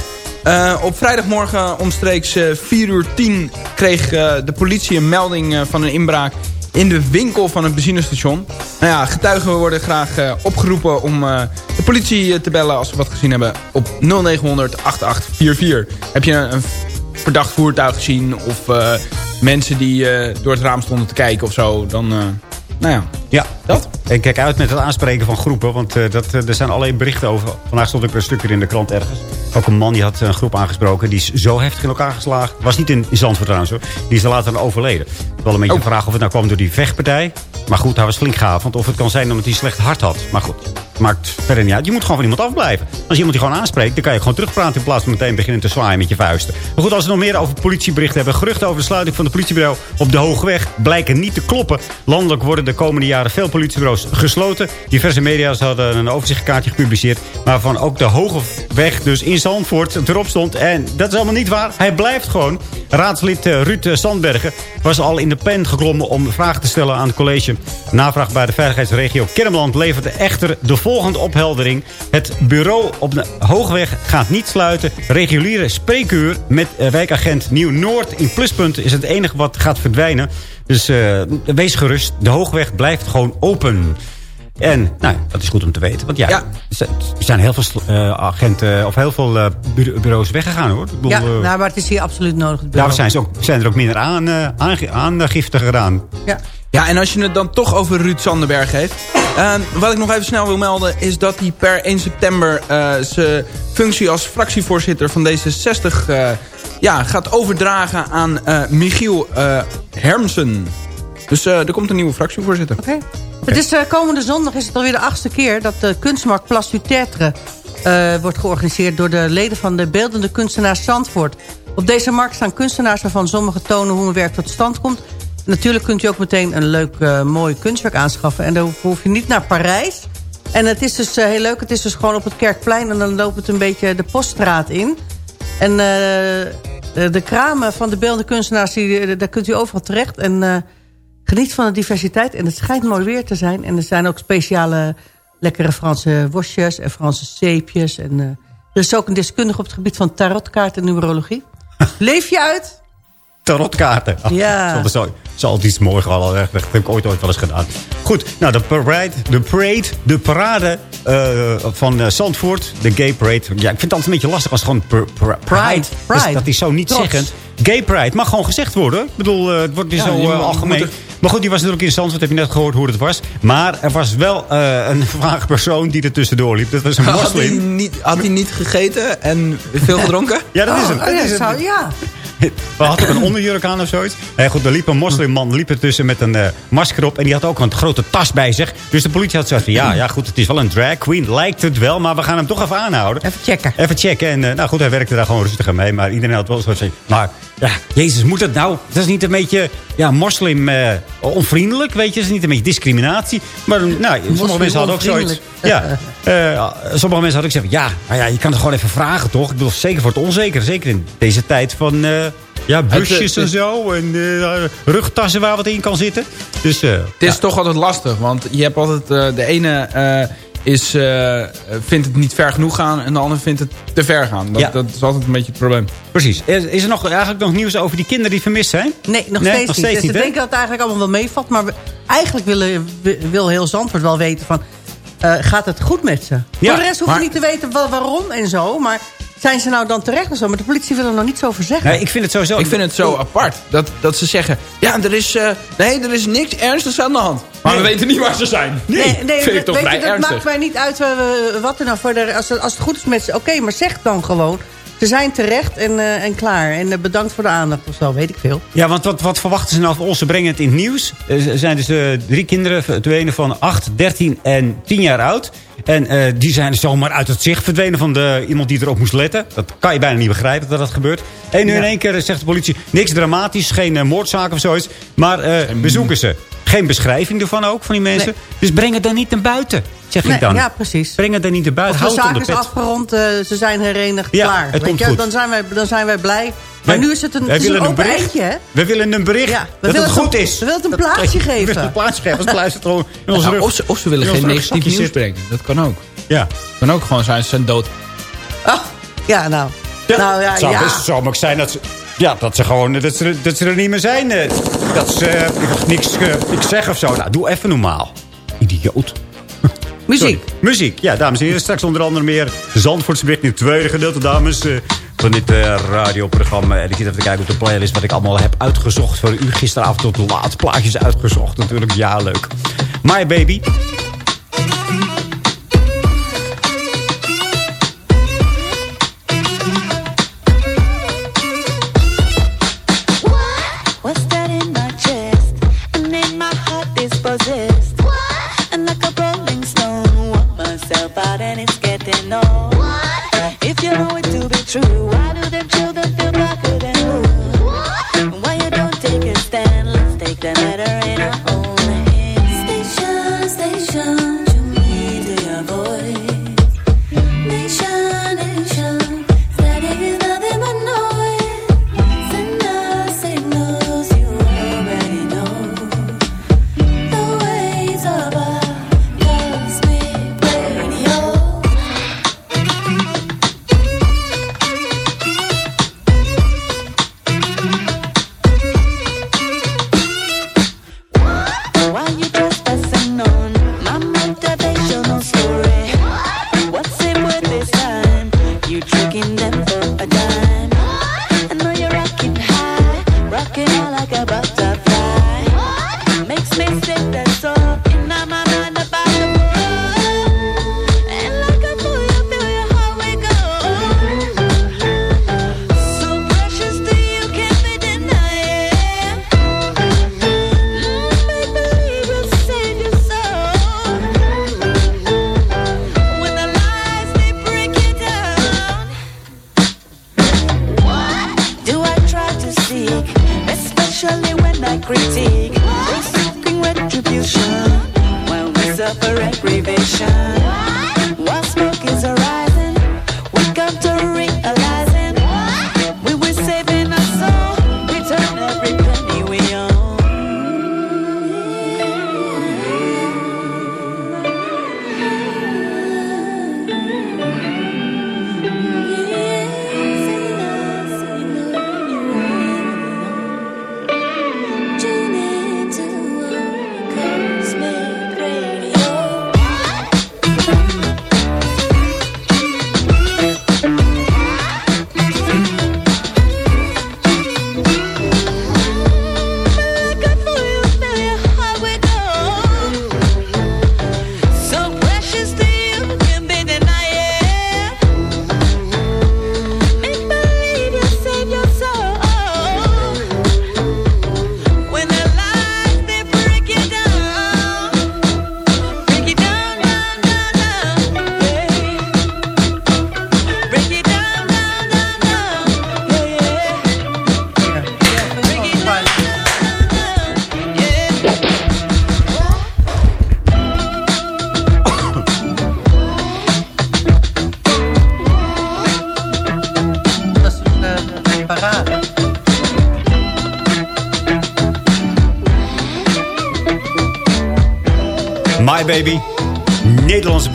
Op vrijdagmorgen omstreeks eh 4 uur 10 kreeg de politie een melding van een inbraak in de winkel van het benzinestation. Nou ja, getuigen worden graag eh, opgeroepen om eh, de politie eh, te bellen als ze wat gezien hebben op 0900 8844. Heb je een, een verdacht voertuig gezien of mensen die door het raam stonden te kijken of zo, dan, nou ja. Ja, dat. Ik kijk uit met het aanspreken van groepen. Want eh, dat, eh, er zijn allerlei berichten over. Vandaag stond ook een stukje in de krant ergens. Ook een man die had een groep aangesproken. Die is zo heftig in elkaar geslagen. Was niet in, Zandvoort trouwens hoor. Die is er later overleden. Wel een beetje de vraag of het nou kwam door die vechtpartij. Maar goed, hij was flink gehavend. Of het kan zijn omdat hij slecht hart had. Maar goed, maakt verder niet uit. Je moet gewoon van iemand afblijven. Als iemand die gewoon aanspreekt, dan kan je gewoon terugpraten... in plaats van meteen beginnen te zwaaien met je vuisten. Maar goed, als we nog meer over politieberichten hebben... geruchten over de sluiting van de politiebureau op de Hoogweg... blijken niet te kloppen. Landelijk worden de komende jaren veel politiebureaus gesloten. Diverse media's hadden een overzichtkaartje gepubliceerd... waarvan ook de Hoogweg dus in Zandvoort erop stond. En dat is allemaal niet waar. Hij blijft gewoon. Raadslid eh, Ruud Sandbergen was al in de pen geklommen... om vragen te stellen aan het college. Navraag bij de veiligheidsregio Kennemerland leverde echter de volgende opheldering. Het bureau op de Hoogweg gaat niet sluiten. Reguliere spreekuur met eh, wijkagent Nieuw-Noord in Pluspunt is het enige wat gaat verdwijnen. Dus eh, wees gerust, de Hoogweg blijft gewoon open. En nou, dat is goed om te weten. Want ja, er zijn- er zijn heel veel eh, agenten of heel veel bureau- bureaus weggegaan hoor. Ik bedoel, Ja, nou, maar het is hier absoluut nodig. daar zijn, ze ook, zijn er ook minder aan, aangifte gedaan. Ja. Ja, en als je het dan toch over Ruud Sanderberg heeft. eh, wat ik nog even snel wil melden is dat hij per 1 september eh, zijn functie als fractievoorzitter van D66 eh, ja, gaat overdragen aan eh, Michiel Hermsen. Dus er komt een nieuwe fractievoorzitter. Oké. Het is, eh, komende zondag is het alweer de achtste keer dat de kunstmarkt Place du Tertre wordt georganiseerd door de leden van de beeldende kunstenaars Zandvoort. Op deze markt staan kunstenaars waarvan sommigen tonen hoe hun werk tot stand komt. Natuurlijk kunt u ook meteen een leuk, eh, mooi kunstwerk aanschaffen. En dan hoef je niet naar Parijs. En het is dus eh, heel leuk. Het is dus gewoon op het Kerkplein. En dan loopt het een beetje de poststraat in. En eh, de, kramen van de beeldende kunstenaars, die, daar kunt u overal terecht. En geniet van de diversiteit. En het schijnt mooi weer te zijn. En er zijn ook speciale lekkere Franse worstjes en Franse zeepjes. En er is ook een deskundige op het gebied van tarotkaart en numerologie. Leef je uit? Tarotkaarten. Ach, Ja. Dat is, al- is altijd iets moois al. Echt, dat heb ik ooit ooit wel eens gedaan. Goed, nou de parade, de parade, de parade eh, van eh, Zandvoort. De gay parade. Ja, ik vind het altijd een beetje lastig als gewoon pride. Pride. Dus dat is zo niet Trots. zeggend. Gay pride mag gewoon gezegd worden. Ik bedoel, eh, het wordt weer Ja, zo eh, algemeen. Maar goed, die was natuurlijk in Zandvoort. Heb je net gehoord hoe het was. Maar er was wel eh, een vage persoon die er tussendoor liep. Dat was een Had hij, moslim. niet, had hij niet gegeten en veel gedronken? Ja, dat is hem. Oh, Dat ja, is hem. zou, ja. We hadden ook een onderjurk aan of zoiets. En goed, er liep een moslimman liep er tussen met een eh, masker op. En die had ook een grote tas bij zich. Dus de politie had zoiets van... Ja, ja, goed, het is wel een drag queen. Lijkt het wel, maar we gaan hem toch even aanhouden. Even checken. Even checken. En eh, nou goed, hij werkte daar gewoon rustig aan mee. Maar iedereen had wel zoiets van... Maar ja, Jezus, moet het nou? Dat is niet een beetje ja, moslim eh, onvriendelijk, weet je? Dat is niet een beetje discriminatie. Maar nou, sommige mensen hadden ook zoiets... Ja, eh, sommige mensen hadden ook gezegd... Ja, maar ja, je kan het gewoon even vragen, toch? Ik bedoel, zeker voor het onzeker. Zeker in deze tijd van... eh, ja, busjes Het, en zo. En eh, rugtassen waar wat in kan zitten. Dus eh, Het is toch altijd lastig, want je hebt altijd... eh, de ene eh, is, eh, vindt het niet ver genoeg gaan en de ander vindt het te ver gaan. Dat, Ja. dat is altijd een beetje het probleem. precies. Is, is er nog, eigenlijk nog nieuws over die kinderen die vermist zijn? Nee, nog Nee, steeds nog niet. steeds dus niet, ik denk dat het eigenlijk allemaal wel meevalt. Maar we- eigenlijk willen, wi- wil heel Zandvoort wel weten van... eh, gaat het goed met ze? Ja, Voor de rest hoef maar- je niet te weten wa- waarom en zo. Maar zijn ze nou dan terecht of zo? Maar de politie wil er nog niet zo over zeggen. Nee, ik vind het sowieso... Ik vind het zo apart dat, dat ze zeggen... Ja, er is, eh, nee, er is niks ernstigs aan de hand. Maar Nee. we weten niet waar ze zijn. Nee, nee, vind ik weet toch je, vrij dat ernstig. maakt mij niet uit eh, wat er nou voor de, als, het- als het goed is met ze. Oké, maar zeg dan gewoon. Ze zijn terecht en, eh, en klaar. En eh, bedankt voor de aandacht of zo, weet ik veel. Ja, want wat, wat verwachten ze nou van ons? Ze brengen het in het nieuws. Er zijn dus eh, drie kinderen, twee ene van 8, 13 en 10 jaar oud. En eh, die zijn zomaar uit het zicht verdwenen van de, iemand die erop moest letten. Dat kan je bijna niet begrijpen dat dat gebeurt. En nu Ja. in één keer zegt de politie, niks dramatisch, geen eh, moordzaak of zoiets. Maar eh, we zoeken ze. Geen beschrijving ervan ook, van die mensen. Dus breng het dan niet naar buiten, zeg Nee, ik dan. ja, precies. Breng het dan niet naar buiten, Of de zaak is afgerond, eh, ze zijn herenigd, Ja, klaar. het komt je? goed. Dan, zijn wij, dan zijn wij blij. Maar Wij- nu is het een, wij het is een een open bericht. eindje, hè? We willen een bericht Ja, we dat het goed een- is. we willen het een Dat- plaatsje We willen geven. een plaatsje geven. Als het gewoon in onze rug. of, ze, of ze willen geen negatief nieuws brengen. Dat kan ook. Ja. kan ook gewoon zijn, ze zijn dood. Oh, ja, nou. nou ja, het zou ja. best zo ook zijn dat ze, ja, dat ze gewoon dat ze, dat ze er niet meer zijn. eh. Dat ze eh, niks, eh, niks zeggen of zo. Nou, doe even normaal. Idioot. Muziek. Sorry. Muziek. Ja, dames en heren. Straks onder andere meer Zandvoortse bericht in het tweede gedeelte, dames. eh, van dit eh, radioprogramma. En ik zit even te kijken op de playlist wat ik allemaal heb uitgezocht voor u. Gisteravond tot laat plaatjes uitgezocht. Natuurlijk, ja, leuk. My Baby. Know it to be true, why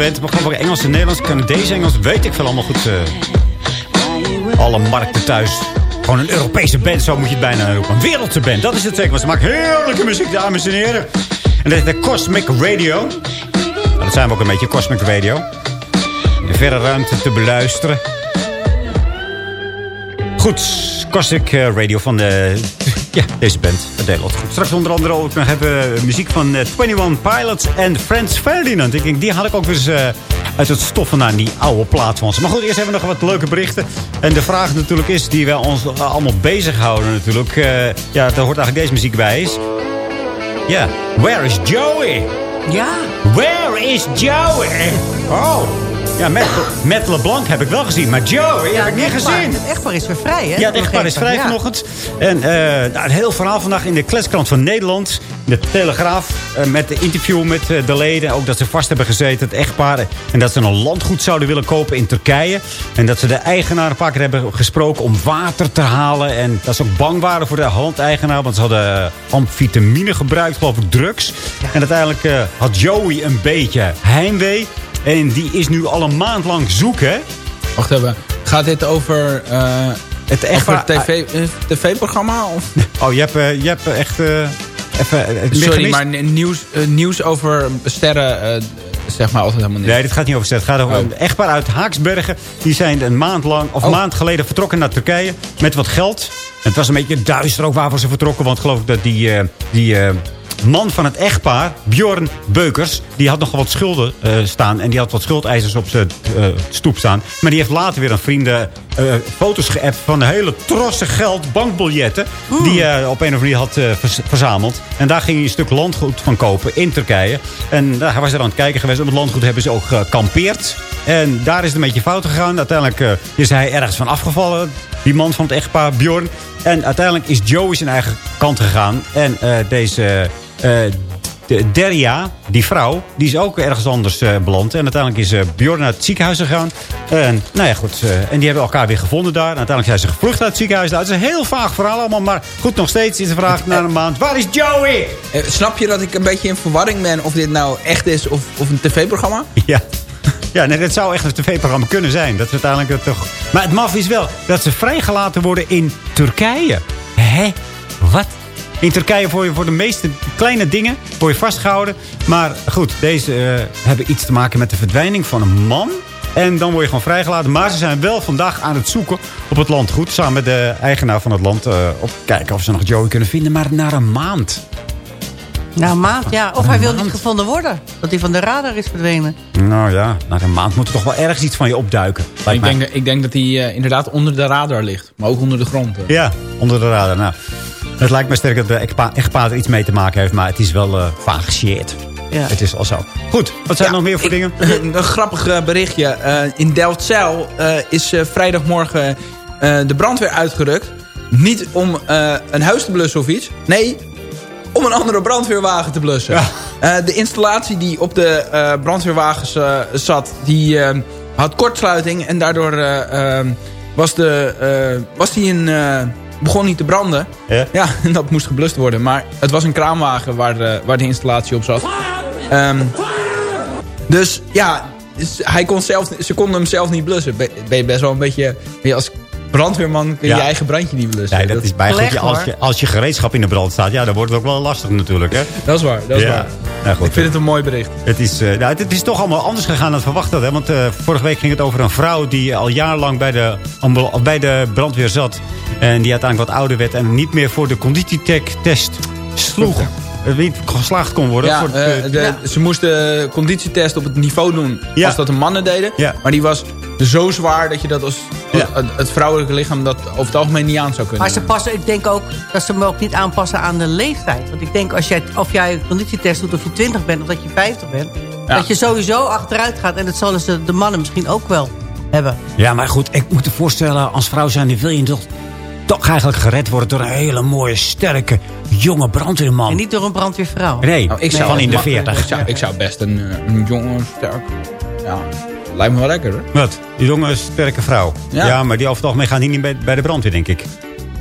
Band. Maar gewoon Engels en Nederlands. Canadees Engels. Weet ik veel allemaal goed. eh, alle markten thuis. Gewoon een Europese band. Zo moet je het bijna roepen. Een wereldse band. Dat is het zeker. Maar ze maken heerlijke muziek, dames en heren. En dat is de Cosmic Radio. Nou, dat zijn we ook een beetje. Cosmic Radio. De verre ruimte te beluisteren. Goed, Cosmic eh, Radio van de, ja, deze band. Dat deed wat goed. Straks onder andere ook nog hebben we muziek van eh, 21 Pilots en Frans Ferdinand. Ik denk, die had ik ook weer eens eh, uit het stof vandaan, die oude plaat van ze. Maar goed, eerst hebben we nog wat leuke berichten. En de vraag natuurlijk is, die wij ons eh, allemaal bezighouden natuurlijk. eh, ja, daar hoort eigenlijk deze muziek bij is. Ja, where is Joey? Ja. Where is Joey? Oh. Ja, met, met LeBlanc heb ik wel gezien. Maar Joey heb ik niet gezien. Het echtpaar is weer vrij, hè? Ja, het echtpaar is vrij Ja. vanochtend. En eh, nou, een heel verhaal vandaag in de Kletskrant van Nederland. De Telegraaf. eh, met de interview met eh, de leden. Ook dat ze vast hebben gezeten, het echtpaar. En dat ze een landgoed zouden willen kopen in Turkije. En dat ze de eigenaar een paar keer hebben gesproken om water te halen. En dat ze ook bang waren voor de handeigenaar. Want ze hadden eh, amfetamine gebruikt, geloof ik, drugs. En uiteindelijk eh, had Joey een beetje heimwee. En die is nu al een maand lang zoeken. Wacht even. Gaat dit over... eh het over tv, eh, tv-programma? Of? Oh, je hebt, eh, je hebt echt... eh, even, Sorry, maar nieuws, nieuws over sterren zeg maar altijd helemaal niet. Nee, dit gaat niet over sterren. Het gaat over een echtpaar uit Haaksbergen. Die zijn een maand lang, of een maand geleden vertrokken naar Turkije. Met wat geld. En het was een beetje duister ook waarvoor ze vertrokken. Want geloof ik dat die, die man van het echtpaar, Bjorn Beukers... die had nogal wat schulden eh, staan. En die had wat schuldeisers op zijn eh, stoep staan. Maar die heeft later weer aan vrienden eh, foto's geappt... van hele trosse geld, bankbiljetten... die hij op een of andere manier had vers- verzameld. En daar ging hij een stuk landgoed van kopen in Turkije. En daar hij was er aan het kijken geweest. Op het landgoed hebben ze ook gekampeerd. En daar is het een beetje fout gegaan. Uiteindelijk is hij ergens van afgevallen. Die man van het echtpaar, Bjorn. En uiteindelijk is Joey zijn eigen kant gegaan. En deze... eh, de Deria, die vrouw, die is ook ergens anders eh, beland. En uiteindelijk is eh, Bjorn naar het ziekenhuis gegaan. En nou ja, goed. en die hebben elkaar weer gevonden daar. En uiteindelijk zijn ze gevlucht uit het ziekenhuis. Nou, het is een heel vaag verhaal allemaal. Maar goed, nog steeds is de vraag na een maand. Waar is Joey? Snap je dat ik een beetje in verwarring ben of dit nou echt is of, of een tv-programma? Ja. Ja, nee, dat zou echt een tv-programma kunnen zijn. Dat is uiteindelijk het toch... Maar het maf is wel dat ze vrijgelaten worden in Turkije. Hé? Wat? In Turkije voor je voor de meeste kleine dingen word je vastgehouden. Maar goed, deze eh, hebben iets te maken met de verdwijning van een man. En dan word je gewoon vrijgelaten. Maar ze zijn wel vandaag aan het zoeken op het landgoed. Samen met de eigenaar van het land. eh op kijken of ze nog Joey kunnen vinden. Maar na een maand. Nou, een maand, ja. Of hij wil niet gevonden worden. Dat hij van de radar is verdwenen. Nou ja, na een maand moet er toch wel ergens iets van je opduiken. Ik denk, ik denk dat hij eh, inderdaad onder de radar ligt. Maar ook onder de grond. Ja, onder de radar. Nou, het lijkt me sterk dat de echtpa- echtpaar er iets mee te maken heeft. Maar het is wel eh vaag shit. Ja. Het is al zo. Goed, wat zijn er nog meer voor dingen? Een, een grappig eh, berichtje. Eh, in Delfzijl is vrijdagmorgen de brandweer uitgerukt. Niet om een huis te blussen of iets. Nee, om een andere brandweerwagen te blussen. De installatie die op de brandweerwagens zat... die had kortsluiting. En daardoor eh, eh, was, de, was die in, eh, begon niet te branden. Ja? en dat moest geblust worden. Maar het was een kraanwagen waar, eh, waar de installatie op zat. Ehm, dus ja, dus hij kon zelf, ze konden hem zelf niet blussen. Ben je best wel een beetje... als brandweerman kun je Ja. je eigen brandje niet blussen. Nee, dat is bij goed, als, je, als je gereedschap in de brand staat, ja, dan wordt het ook wel lastig natuurlijk. Hè? Dat is waar, dat is Ja. waar. Nou, goed. Ik vind het een mooi bericht. Het is, eh, nou, het is toch allemaal anders gegaan dan verwacht had. Hè? Want eh, vorige week ging het over een vrouw die al jarenlang bij de, bij de brandweer zat. En die uiteindelijk wat ouder werd en niet meer voor de conditietech-test sloeg. Eh, Niet geslaagd kon worden. Ja, voor eh, de, Ze moesten conditietest op het niveau doen Ja. als dat de mannen deden. Ja. Maar die was zo zwaar dat je dat als Ja. het, het vrouwelijke lichaam dat over het algemeen niet aan zou kunnen. Maar ze passen, ik denk ook dat ze hem ook niet aanpassen aan de leeftijd. Want ik denk als jij, of jij een conditietest doet of je 20 bent of dat je 50 bent... Ja. dat je sowieso achteruit gaat. En dat zullen ze de mannen misschien ook wel hebben. Ja, maar goed, ik moet je voorstellen, als vrouw zijn, wil je toch, toch eigenlijk gered worden door een hele mooie, sterke, jonge brandweerman. En niet door een brandweervrouw. Nee, Nou, ik van zou, in de maar- 40. Ik zou, ik zou best een, een jonge, sterk... Ja, lijkt me wel lekker hoor. Wat? Die jonge, sterke vrouw. Ja. Ja. maar die over het algemeen gaan die niet bij, bij de brandweer, denk ik.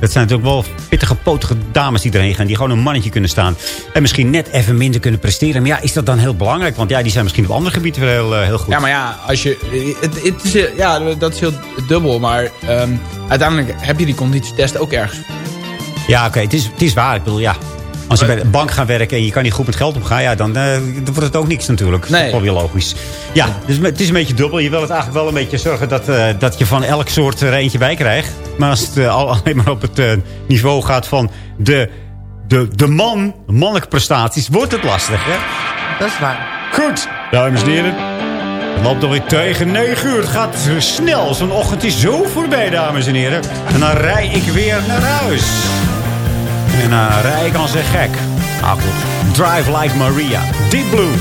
Dat zijn natuurlijk wel pittige, potige dames die erheen gaan. Die gewoon een mannetje kunnen staan. En misschien net even minder kunnen presteren. Maar ja, is dat dan heel belangrijk? Want ja, die zijn misschien op andere gebieden weer heel, eh, heel goed. Ja, maar ja, als je, het, het is, ja, dat is heel dubbel. Maar ehm, uiteindelijk heb je die conditietest ook ergens. Ja, oké, het, is, het is waar. Ik bedoel, ja. Als je bij de bank gaat werken en je kan niet goed met geld omgaan... Ja, dan, eh, dan wordt het ook niks natuurlijk. Dat is Nee. wel weer logisch. Ja, dus het is een beetje dubbel. Je wil het eigenlijk wel een beetje zorgen dat, eh, dat je van elk soort er eentje bij krijgt. Maar als het eh, al, alleen maar op het eh, niveau gaat van de, de, de man, mannelijke prestaties... wordt het lastig, hè? Dat is waar. Goed, dames en heren. Het loopt alweer tegen 9 uur. Het gaat snel. Zo'n ochtend is zo voorbij, dames en heren. En dan rij ik weer naar huis. En dan rij ik als een gek. Ah. Drive like Maria. Deep Blue.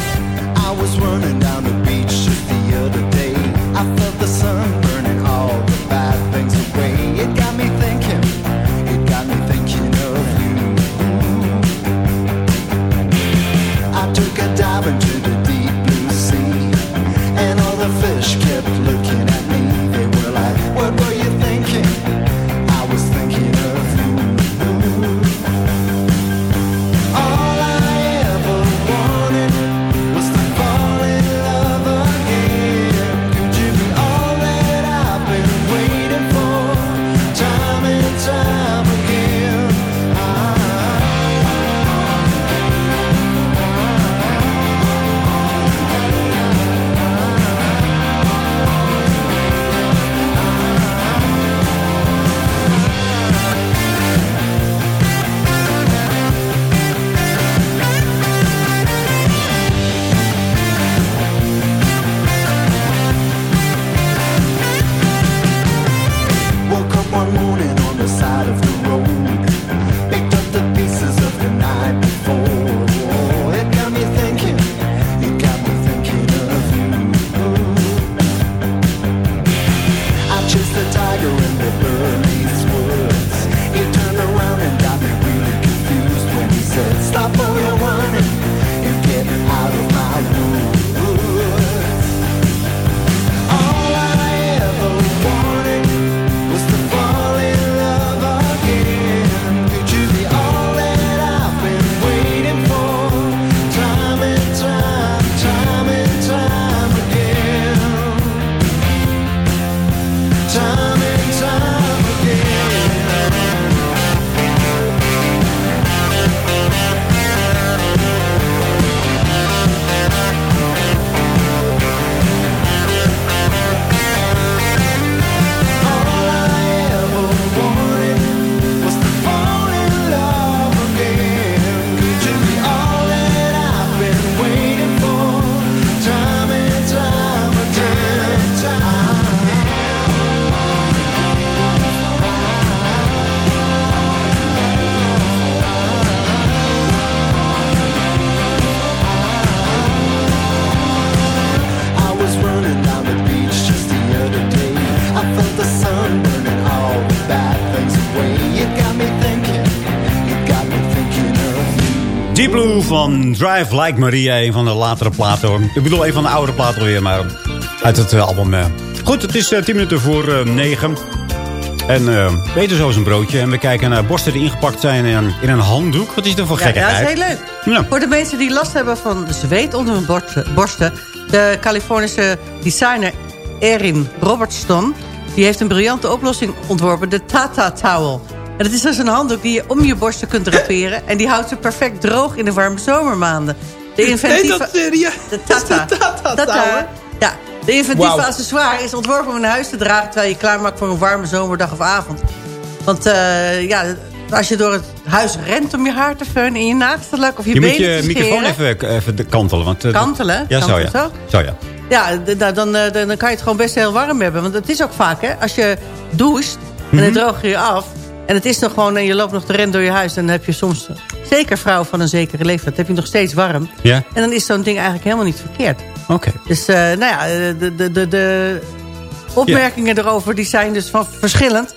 I was running down the beach the other day. I felt the sun burning all the bad things away. It got me thinking, it got me thinking of you. I took a dive into the deep blue sea, and all the fish kept looking van Drive Like Maria. Een van de latere platen. hoor. Ik bedoel, een van de oudere platen alweer. Maar uit het eh, album. eh. Goed, het is eh, 10 minuten voor eh, 9. En eh weten zo eens een broodje. En we kijken naar borsten die ingepakt zijn in een, in een handdoek. Wat is er voor Ja, ja, dat is heel leuk. Ja. Voor de mensen die last hebben van zweet onder hun borsten- borsten... de Californische designer Erin Robertson... die heeft een briljante oplossing ontworpen, de Tata Towel. En het is dus een handdoek die je om je borsten kunt draperen... en die houdt ze perfect droog in de warme zomermaanden. De inventieve... dat serieus? De Tata. Tata. Ja, de inventieve accessoire is ontworpen om in huis te dragen... terwijl je je klaarmaakt voor een warme zomerdag of avond. Want eh, ja, als je door het huis rent om je haar te feunen... in je naaktslak of je, Je moet benen je te microfoon scheren... even, even de- kantelen. Want, eh, Kantelen? Ja, zo ja. Zo ja. Ja, nou, dan, eh, dan, dan kan je het gewoon best heel warm hebben. Want het is ook vaak, hè, als je doucht en Mhm. dan droog je je af... en het is nog gewoon en je loopt nog te rennen door je huis... dan heb je soms, zeker vrouwen van een zekere leeftijd... heb je nog steeds warm. Ja, En dan is zo'n ding eigenlijk helemaal niet verkeerd. oké. Dus, eh, nou ja, eh, de, de, de, de opmerkingen erover die zijn dus van verschillend.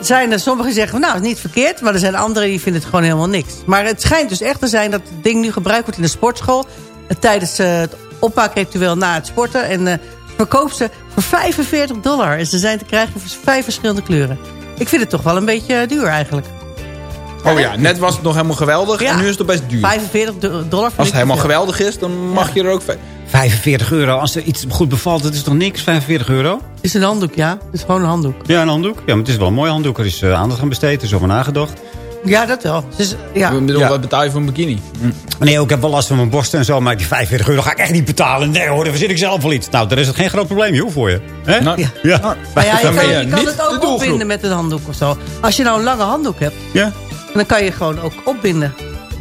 Zijn er sommigen zeggen, nou, het is niet verkeerd. Maar er zijn anderen die vinden het gewoon helemaal niks. Maar het schijnt dus echt te zijn dat het ding nu gebruikt wordt in de sportschool. eh, Tijdens eh, het opmaakritueel na het sporten. En eh verkoopt ze voor 45 dollar. En ze zijn te krijgen voor vijf verschillende kleuren. Ik vind het toch wel een beetje eh, duur eigenlijk. Oh ja, net was het nog helemaal geweldig. Ja. En nu is het best duur. 45 do- dollar Als het helemaal veel. geweldig is, dan mag je er ook... ve- 45 euro. Als er iets goed bevalt, dat is toch niks? 45 euro? Het is een handdoek, ja. Het is gewoon een handdoek. Ja, een handdoek. Ja, maar het is wel een mooi handdoek. Er is eh, aandacht aan besteed. Er is over nagedacht. Ja, dat wel. Dus, ja. Ik bedoel, Ja. wat betaal je voor een bikini? Nee, ook, ik heb wel last van mijn borsten en zo. Maar die 45 euro ga ik echt niet betalen. Nee hoor, daar verzin ik zelf wel iets. Nou, daar is het geen groot probleem, joh, voor je. Hè? Nou, ja. Maar ja, je kan, je je het ook doelgroep. opbinden met een handdoek of zo. Als je nou een lange handdoek hebt, Ja? dan kan je gewoon ook opbinden.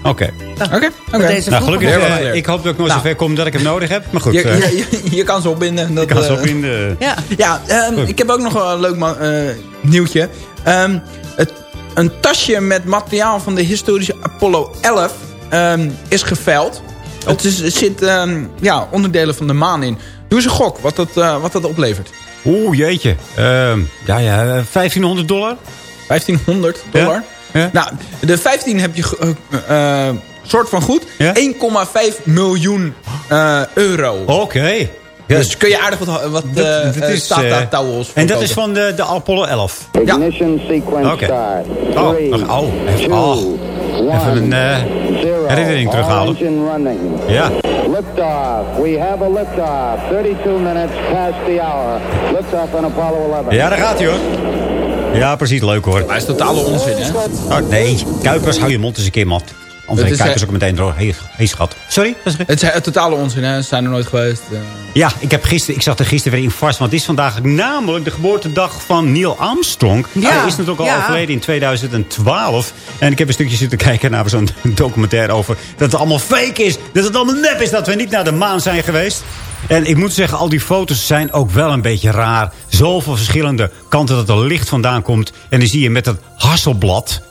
Oké. Nou, Oké, Nou, gelukkig. Geleerd. ik hoop dat ik nooit Nou. zo ver kom dat ik hem nodig heb. Maar goed. Je, eh, je, je, je kan ze opbinden. Dat, ik kan zo eh, in de... Ja. Ja, ehm, ik heb ook nog wel een leuk eh, nieuwtje. Ehm, het, een tasje met materiaal van de historische Apollo 11 ehm, is geveild. Het is, er zit ehm, ja, onderdelen van de maan in. Doe eens een gok wat dat, eh, wat dat oplevert. Oeh, jeetje. Ehm, ja, ja, eh, 1500 dollar? 1500 dollar. Ja? Nou, de 15 heb je eh, eh, soort van goed. Ja? 1,5 miljoen eh, euro. Oké. Ja, Dus kun je aardig wat, wat dat- eh, dat eh, is, Tata eh, towels En dat is van de, de Apollo 11. Ignition sequence Oké. start. Oh, nog- oh, even- oh. Even een, herinnering terughalen. Ja. Liftoff. We have a liftoff. 32 minutes past the hour. Liftoff on Apollo 11. Ja, daar gaat hij hoor. Ja, precies. Leuk hoor. Maar is totale onzin, hè? Oh, nee, Kuipers, hou je mond eens een keer, man. Anders is, Kuipers eh, ook meteen droog. Hé, hey, schat. Sorry? Het is eh, totale onzin, hè? Ze zijn er nooit geweest. eh. Ja, ik, heb gisteren, ik zag er gisteren weer in vast. Want het is vandaag namelijk de geboortedag van Neil Armstrong. Ja, Hij is natuurlijk al ja. overleden in 2012. En ik heb een stukje zitten kijken naar zo'n documentaire over... dat het allemaal fake is. Dat het allemaal nep is. Dat we niet naar de maan zijn geweest. En ik moet zeggen, al die foto's zijn ook wel een beetje raar. Zoveel verschillende kanten dat er licht vandaan komt. En dan zie je met dat Hasselblad...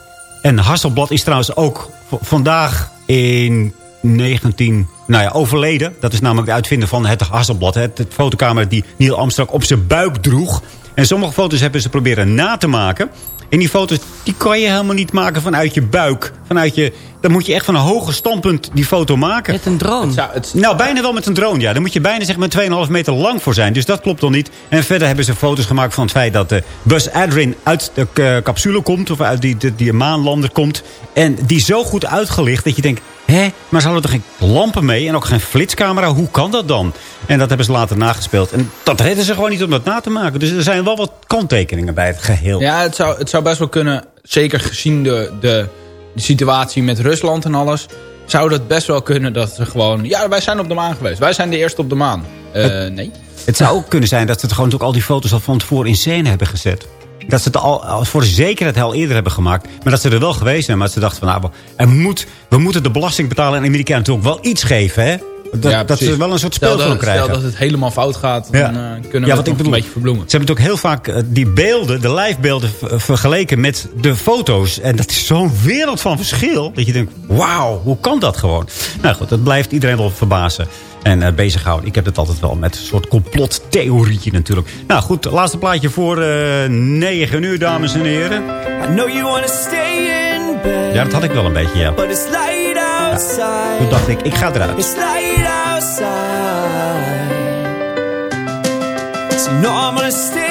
En Hasselblad is trouwens ook vandaag in 19... Nou ja, overleden. Dat is namelijk de uitvinder van het Hasselblad. Het, het fotocamera die Neil Armstrong op zijn buik droeg. En sommige foto's hebben ze proberen na te maken. En die foto's die kan je helemaal niet maken vanuit je buik. Vanuit je, dan moet je echt van een hoger standpunt die foto maken. Met een drone. Zou het, Nou, bijna wel met een drone, ja. Dan moet je bijna zeg maar 2,5 meter lang voor zijn. Dus dat klopt dan niet. En verder hebben ze foto's gemaakt van het feit dat de Buzz Aldrin uit de eh, capsule komt. Of uit die, die, die maanlander komt. En die zo goed uitgelicht dat je denkt... Hé, maar ze hadden er geen lampen mee en ook geen flitscamera? Hoe kan dat dan? En dat hebben ze later nagespeeld. En dat redden ze gewoon niet om dat na te maken. Dus er zijn wel wat kanttekeningen bij het geheel. ja, het zou, het zou best wel kunnen, zeker gezien de, de, de situatie met Rusland en alles... zou dat best wel kunnen dat ze gewoon... Ja, wij zijn op de maan geweest. Wij zijn de eerste op de maan. Eh, nee. Het zou ook kunnen zijn dat ze het gewoon ook al die foto's al van tevoren in scène hebben gezet. Dat ze het al, voor zekerheid al eerder hebben gemaakt. Maar dat ze er wel geweest zijn. Maar dat ze dachten van, nou, er moet, we moeten de belasting betalen. En de Amerikanen natuurlijk wel iets geven, hè? Dat, Ja, dat ze wel een soort dat- krijgen. Stel dat het helemaal fout gaat, Ja. dan eh, kunnen we Ja, het wat ik nog bedoel. een beetje verbloemen. Ze hebben natuurlijk heel vaak eh, die beelden, de lijfbeelden, v- vergeleken met de foto's. En dat is zo'n wereld van verschil. Dat je denkt, wauw, hoe kan dat gewoon? Nou goed, dat blijft iedereen wel verbazen en eh, bezighouden. Ik heb het altijd wel met een soort complottheorietje natuurlijk. Nou goed, laatste plaatje voor eh 9 uur, dames en heren. I know you wanna stay in bed, Ja, dat had ik wel een beetje, ja. but it's light outside. Toen dacht ik, ik ga eruit. It's light outside. So no, I'm gonna stay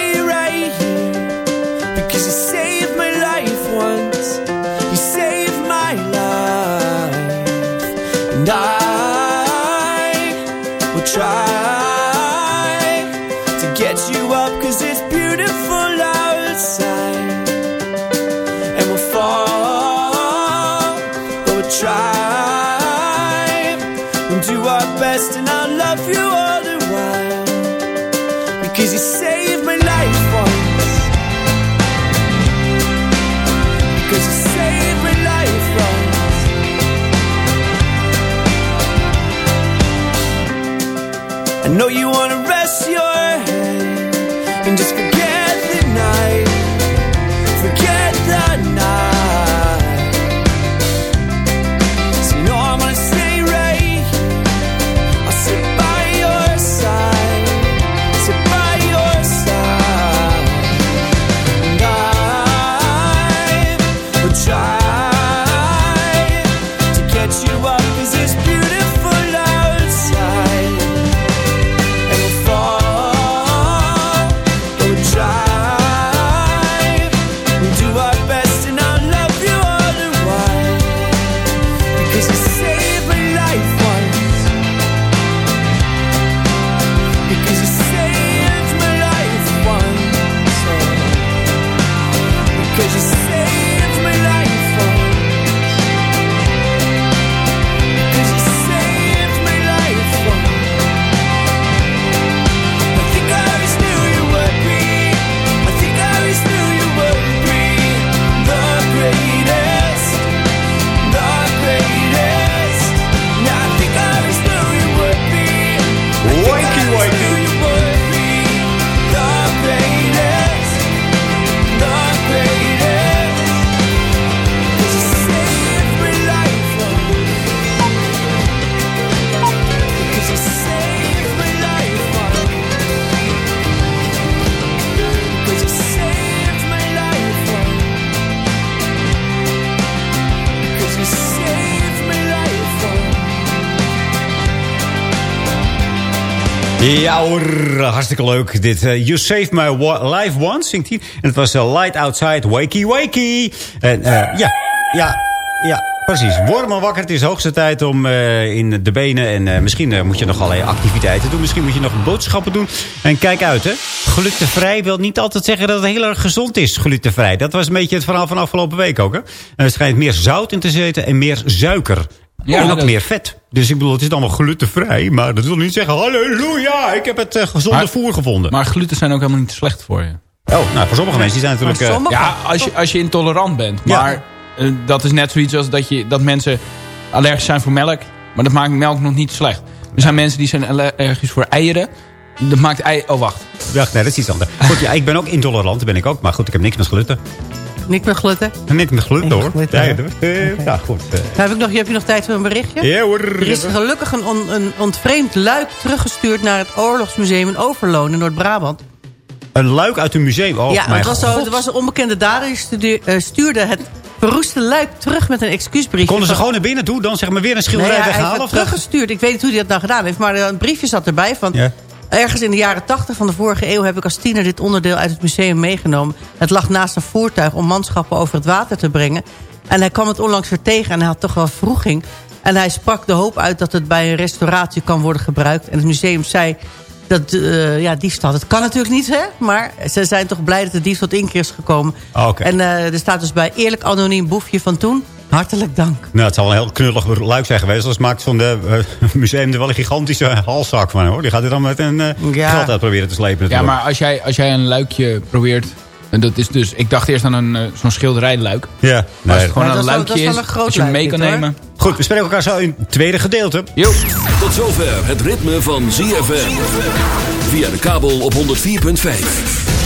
I know you wanna rest your Ja hoor, hartstikke leuk. Dit, eh, you Saved My Life Once, zingt hij. En het was eh, Light Outside, Wakey Wakey. En eh, ja, ja, ja, precies. Word wakker. Het is hoogste tijd om in de benen. En misschien moet je nog allerlei activiteiten doen. Misschien moet je nog boodschappen doen. En kijk uit, hè. Glutenvrij wil niet altijd zeggen dat het heel erg gezond is, glutenvrij. Dat was een beetje het verhaal van afgelopen week ook, hè. Er schijnt meer zout in te zitten en meer suiker. Ja, en ook dat- meer vet. Dus ik bedoel, het is allemaal glutenvrij. Maar dat wil niet zeggen, halleluja, ik heb het eh, gezonde Maar- voer gevonden. Maar gluten zijn ook helemaal niet slecht voor je. Oh, nou, voor sommige mensen die zijn natuurlijk... eh, Ja, als je, als je intolerant bent. Maar eh, dat is net zoiets als dat, je, dat mensen allergisch zijn voor melk. Maar dat maakt melk nog niet slecht. Er zijn mensen die zijn allergisch voor eieren. Dat maakt ei... Oh, wacht. Wacht, nee, dat is iets anders. Goed, ja, ik ben ook intolerant, dat ben ik ook. Maar goed, ik heb niks met gluten. Niks met gluten. Niks met gluten, hoor. Ja, eh, ja, goed. eh. Nou, heb, ik nog, heb je nog tijd voor een berichtje? Ja, hoor. Er is gelukkig een, on- een ontvreemd luik teruggestuurd naar het Oorlogsmuseum in Overloon in Noord-Brabant. Een luik uit een museum. Oh, ja, het was zo, er was een onbekende dader die eh, stuurde het verroeste luik terug met een excuusbriefje. Konden ze gewoon naar binnen toe, dan zeg maar weer een schilderij Nee, ja, hij heeft het teruggestuurd. Ik weet niet hoe hij dat nou gedaan heeft. Maar een briefje zat erbij van... Ja. Ergens in de jaren 80 van de vorige eeuw heb ik als tiener dit onderdeel uit het museum meegenomen. Het lag naast een voertuig om manschappen over het water te brengen. En hij kwam het onlangs weer tegen en hij had toch wel vroeging. En hij sprak de hoop uit dat het bij een restauratie kan worden gebruikt. En het museum zei dat eh, ja, diefstal, dat kan natuurlijk niet, hè? Maar ze zijn toch blij dat de diefstal tot inkeer is gekomen. Ah, oké. En eh, er staat dus bij eerlijk anoniem boefje van toen. Hartelijk dank. Nou, het zal een heel knullig luik zijn geweest. Anders maakt zo'n eh, museum er wel een gigantische halszak van, hoor. Die gaat er dan met een eh, Ja. geld uit proberen te slepen Ja, natuurlijk. maar als jij, als jij een luikje probeert... En dat is dus... Ik dacht eerst aan een, eh, zo'n schilderijluik. Ja, Maar als het gewoon Maar een wel- luikje dat is wel is, een groot als je hem mee kan dit, nemen... Goed, we spreken elkaar zo in het tweede gedeelte. Jo. Tot zover het ritme van ZFM. Via de kabel op 104.5.